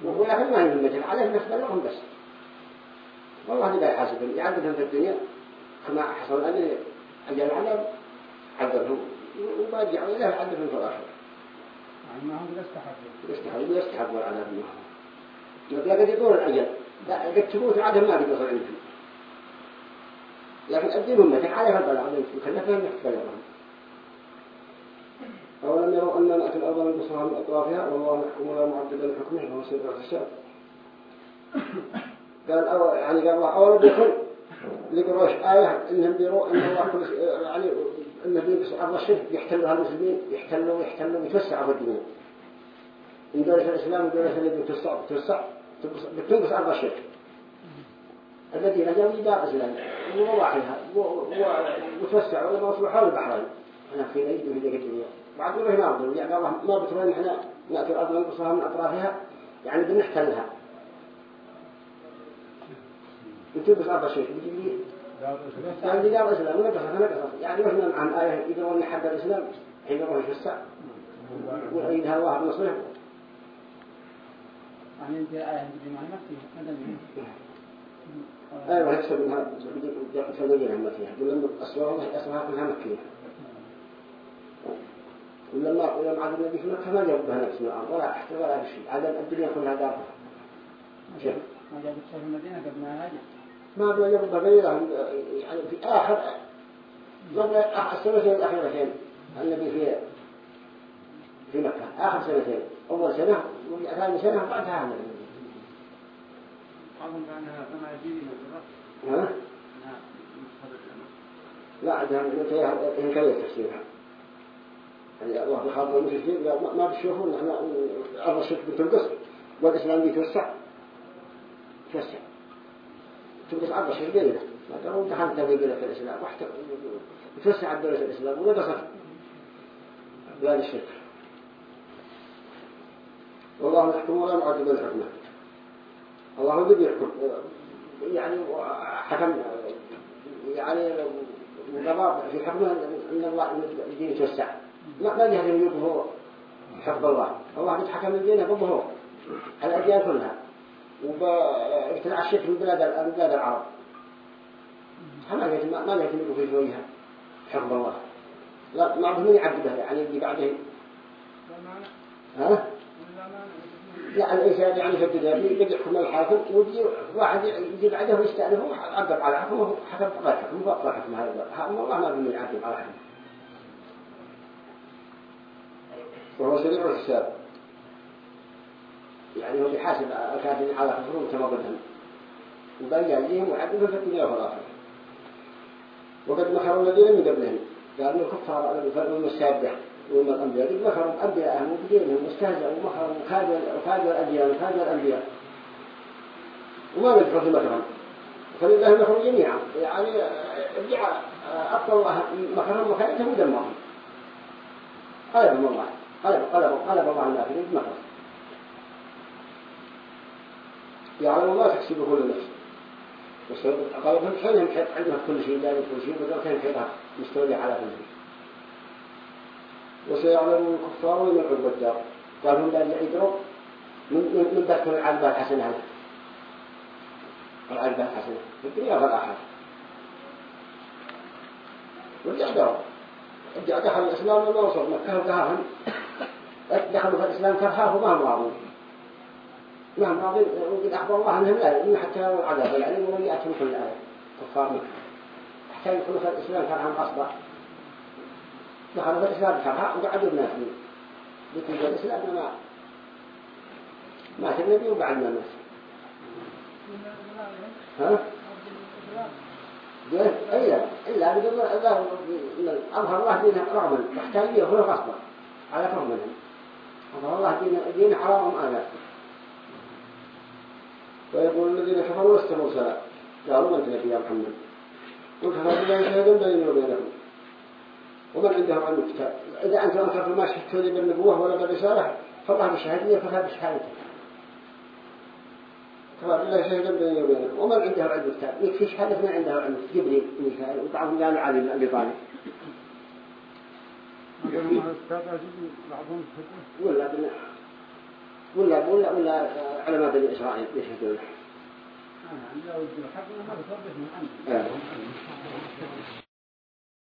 ولكن ما من مثل عليه الناس بلغهم بس. والله لا يحاسبهم يعذبهم في الدنيا. كما حصل أن أجل العذاب عذبهم. وما يرجعوا إليه يعذبهم في الآخرة. يعني ما هم يستحق يستحب يستحب العذاب. منه لا قد يطول الأجل لا قد تموت عدم ما بيصل عندهم. لكن أدينهم مثل عليها البلاغ يكلفهم يتبلغهم أولم يروا أن نأتي الأرض من بصرها من أطرافها؟ والله يحكم ولا معدد لحكمه وهو سيد الحساب قال أو يعني قال الله أولم يكن لقروش آية إنهم بيروا إن الله كل شيء- يعني النبي بس أرض الشرك. يحتلوا المسلمين يحتلوا يحتلوا يتوسعوا في الدنيا من دولة الإسلام ودولة الذي توسع توسع بتنقص أرض الشرك. الذين جاءوا يدار الإسلام. ومواحدها وتوسعوا وصلوا حول البحرين. هنا في نيد وفي ذيك الدنيا. بعد يروح يناظروا يعني الله ما بترون إحنا نأتي الأرض ننقصها من أطرافها يعني بنحتلها بتنقص أرض الشرك بتجي لي؟ يعني دار الإسلام. ونقصها فنقصها يعني مثلا عن آية يقولون حد الإسلام حين يروح يتوسع ويعيدها الله بنصره أيوة يكسب منها في المدينة المكية يقول لما أسوار الله أسوارها كلها مكية. ولما ولما عاد النبي في مكة ما جاب بها نفس الأرض. ولا أحد ولا شيء عاد الدنيا كلها دار ما شيء في المدينة قبل ما هاجر ما يرضى غيره يعني في آخر قبل آخر السنتين الأخيرتين النبي في في مكة. آخر سنتين. أول سنة وثاني سنة بعدها عمل أظن بأنها فما يجيني ها؟ لا عندها هي كيف تفسيرها يعني الله بخاطر المشركين ما- ان إحنا أرض الشرك بتنقص والإسلام بيتوسع. توسع. تنقص أرض الشرك بيننا. ما ترون دخلت في بلاد الإسلام. بتوسع الدولة الإسلام ونقصت بلاد الشرك. والله يحكم ولا معقب الحكمة الله هو الذي يحكم. يعني حكم يعني وقضاء في حكمه إن الله الدين يتوسع. ما ما جهة يوقفه حفظ الله. الله قد حكم الدين يقضه على الأديان كلها. وابتدع الشرك من بلاد بلاد العرب. ما جهة ما جهة يوقف في وجهها حفظ الله. لا ما عرف من يعذبه يعني اللي بعده ها؟ لا الإنسان يعني في الدنيا يجي يحكم الحاكم ويجي واحد يجي بعده ويستأنفه. عذب على حكمه حكم غير حكم فأقضى حكم هذا. الله ما بمن يعذب على حكم وهو سريع الحساب. يعني هو بيحاسب الكافرين على كفرهم كما قلنا وبين يجيهم ويعذبهم في الدنيا والآخرة وقد مكروا الذين من قبلهم. قالوا الكفار والمستابدة وهم الأنبياء. قد مكروا أنبياءهم وبدينهم واستهزأوا ومكروا وكادوا وكادوا الأديان وكادوا الأنبياء. وما ندفع في مكرهم. فلله المكر جميعا. يعني ادعى أبطل الله مكرهم وكادتهم ودمرهم قلبهم الله. قلب قلب قلب الله النافذين بمكر يعلم الله كل نفس. بس قلبهم حينهم عندهم كل شيء داري كل شيء بدل كان حينها مستولي على كل شيء. وسيعلم الكفار ومن عقب الدار. هم لا يعيدوا من من ذكر العذبة الحسنة هذا. العذبة الحسنة في الدنيا والآخرة ورجع دار رجع دخل الإسلام وما وصل مكة وقهرهم. دخلوا في الإسلام كرهاه وما هم راضون ما هم راضين. وقد أخبر الله أنهم لا يؤمنون حتى يروا العذاب يعني ولم يأتهم كل آية. كفار مكة حتى يدخلوا في الإسلام كرههم غصبا دخلوا في الإسلام كرها وقعدوا لكن في الإسلام ما مات النبي وبعدنا الناس ها؟ جيد إلا إلا بدون إلا أظهر الله دينه رغما واحتاج به هو غصبا على كرمهم الله دين دين حرام آلاف ويقول الذين كفروا لست مرسلا قالوا من نبي يا محمد؟ قل كفى بالله شهدا بيني وبينكم ومن عنده علم الكتاب؟ إذا أنت أنكرت ما شهدت لي بالنبوة ولا بالرسالة فالله بشهادية فلا بشهادته كفى بالله شهدا بيني وبينكم ومن عنده علم الكتاب؟ يكفي شهادة من عنده علم. جبريل ميكائيل وبعضهم قالوا علي بن أبي طالب. ولا بن ولا ولا ولا علماء بني إسرائيل يشهدون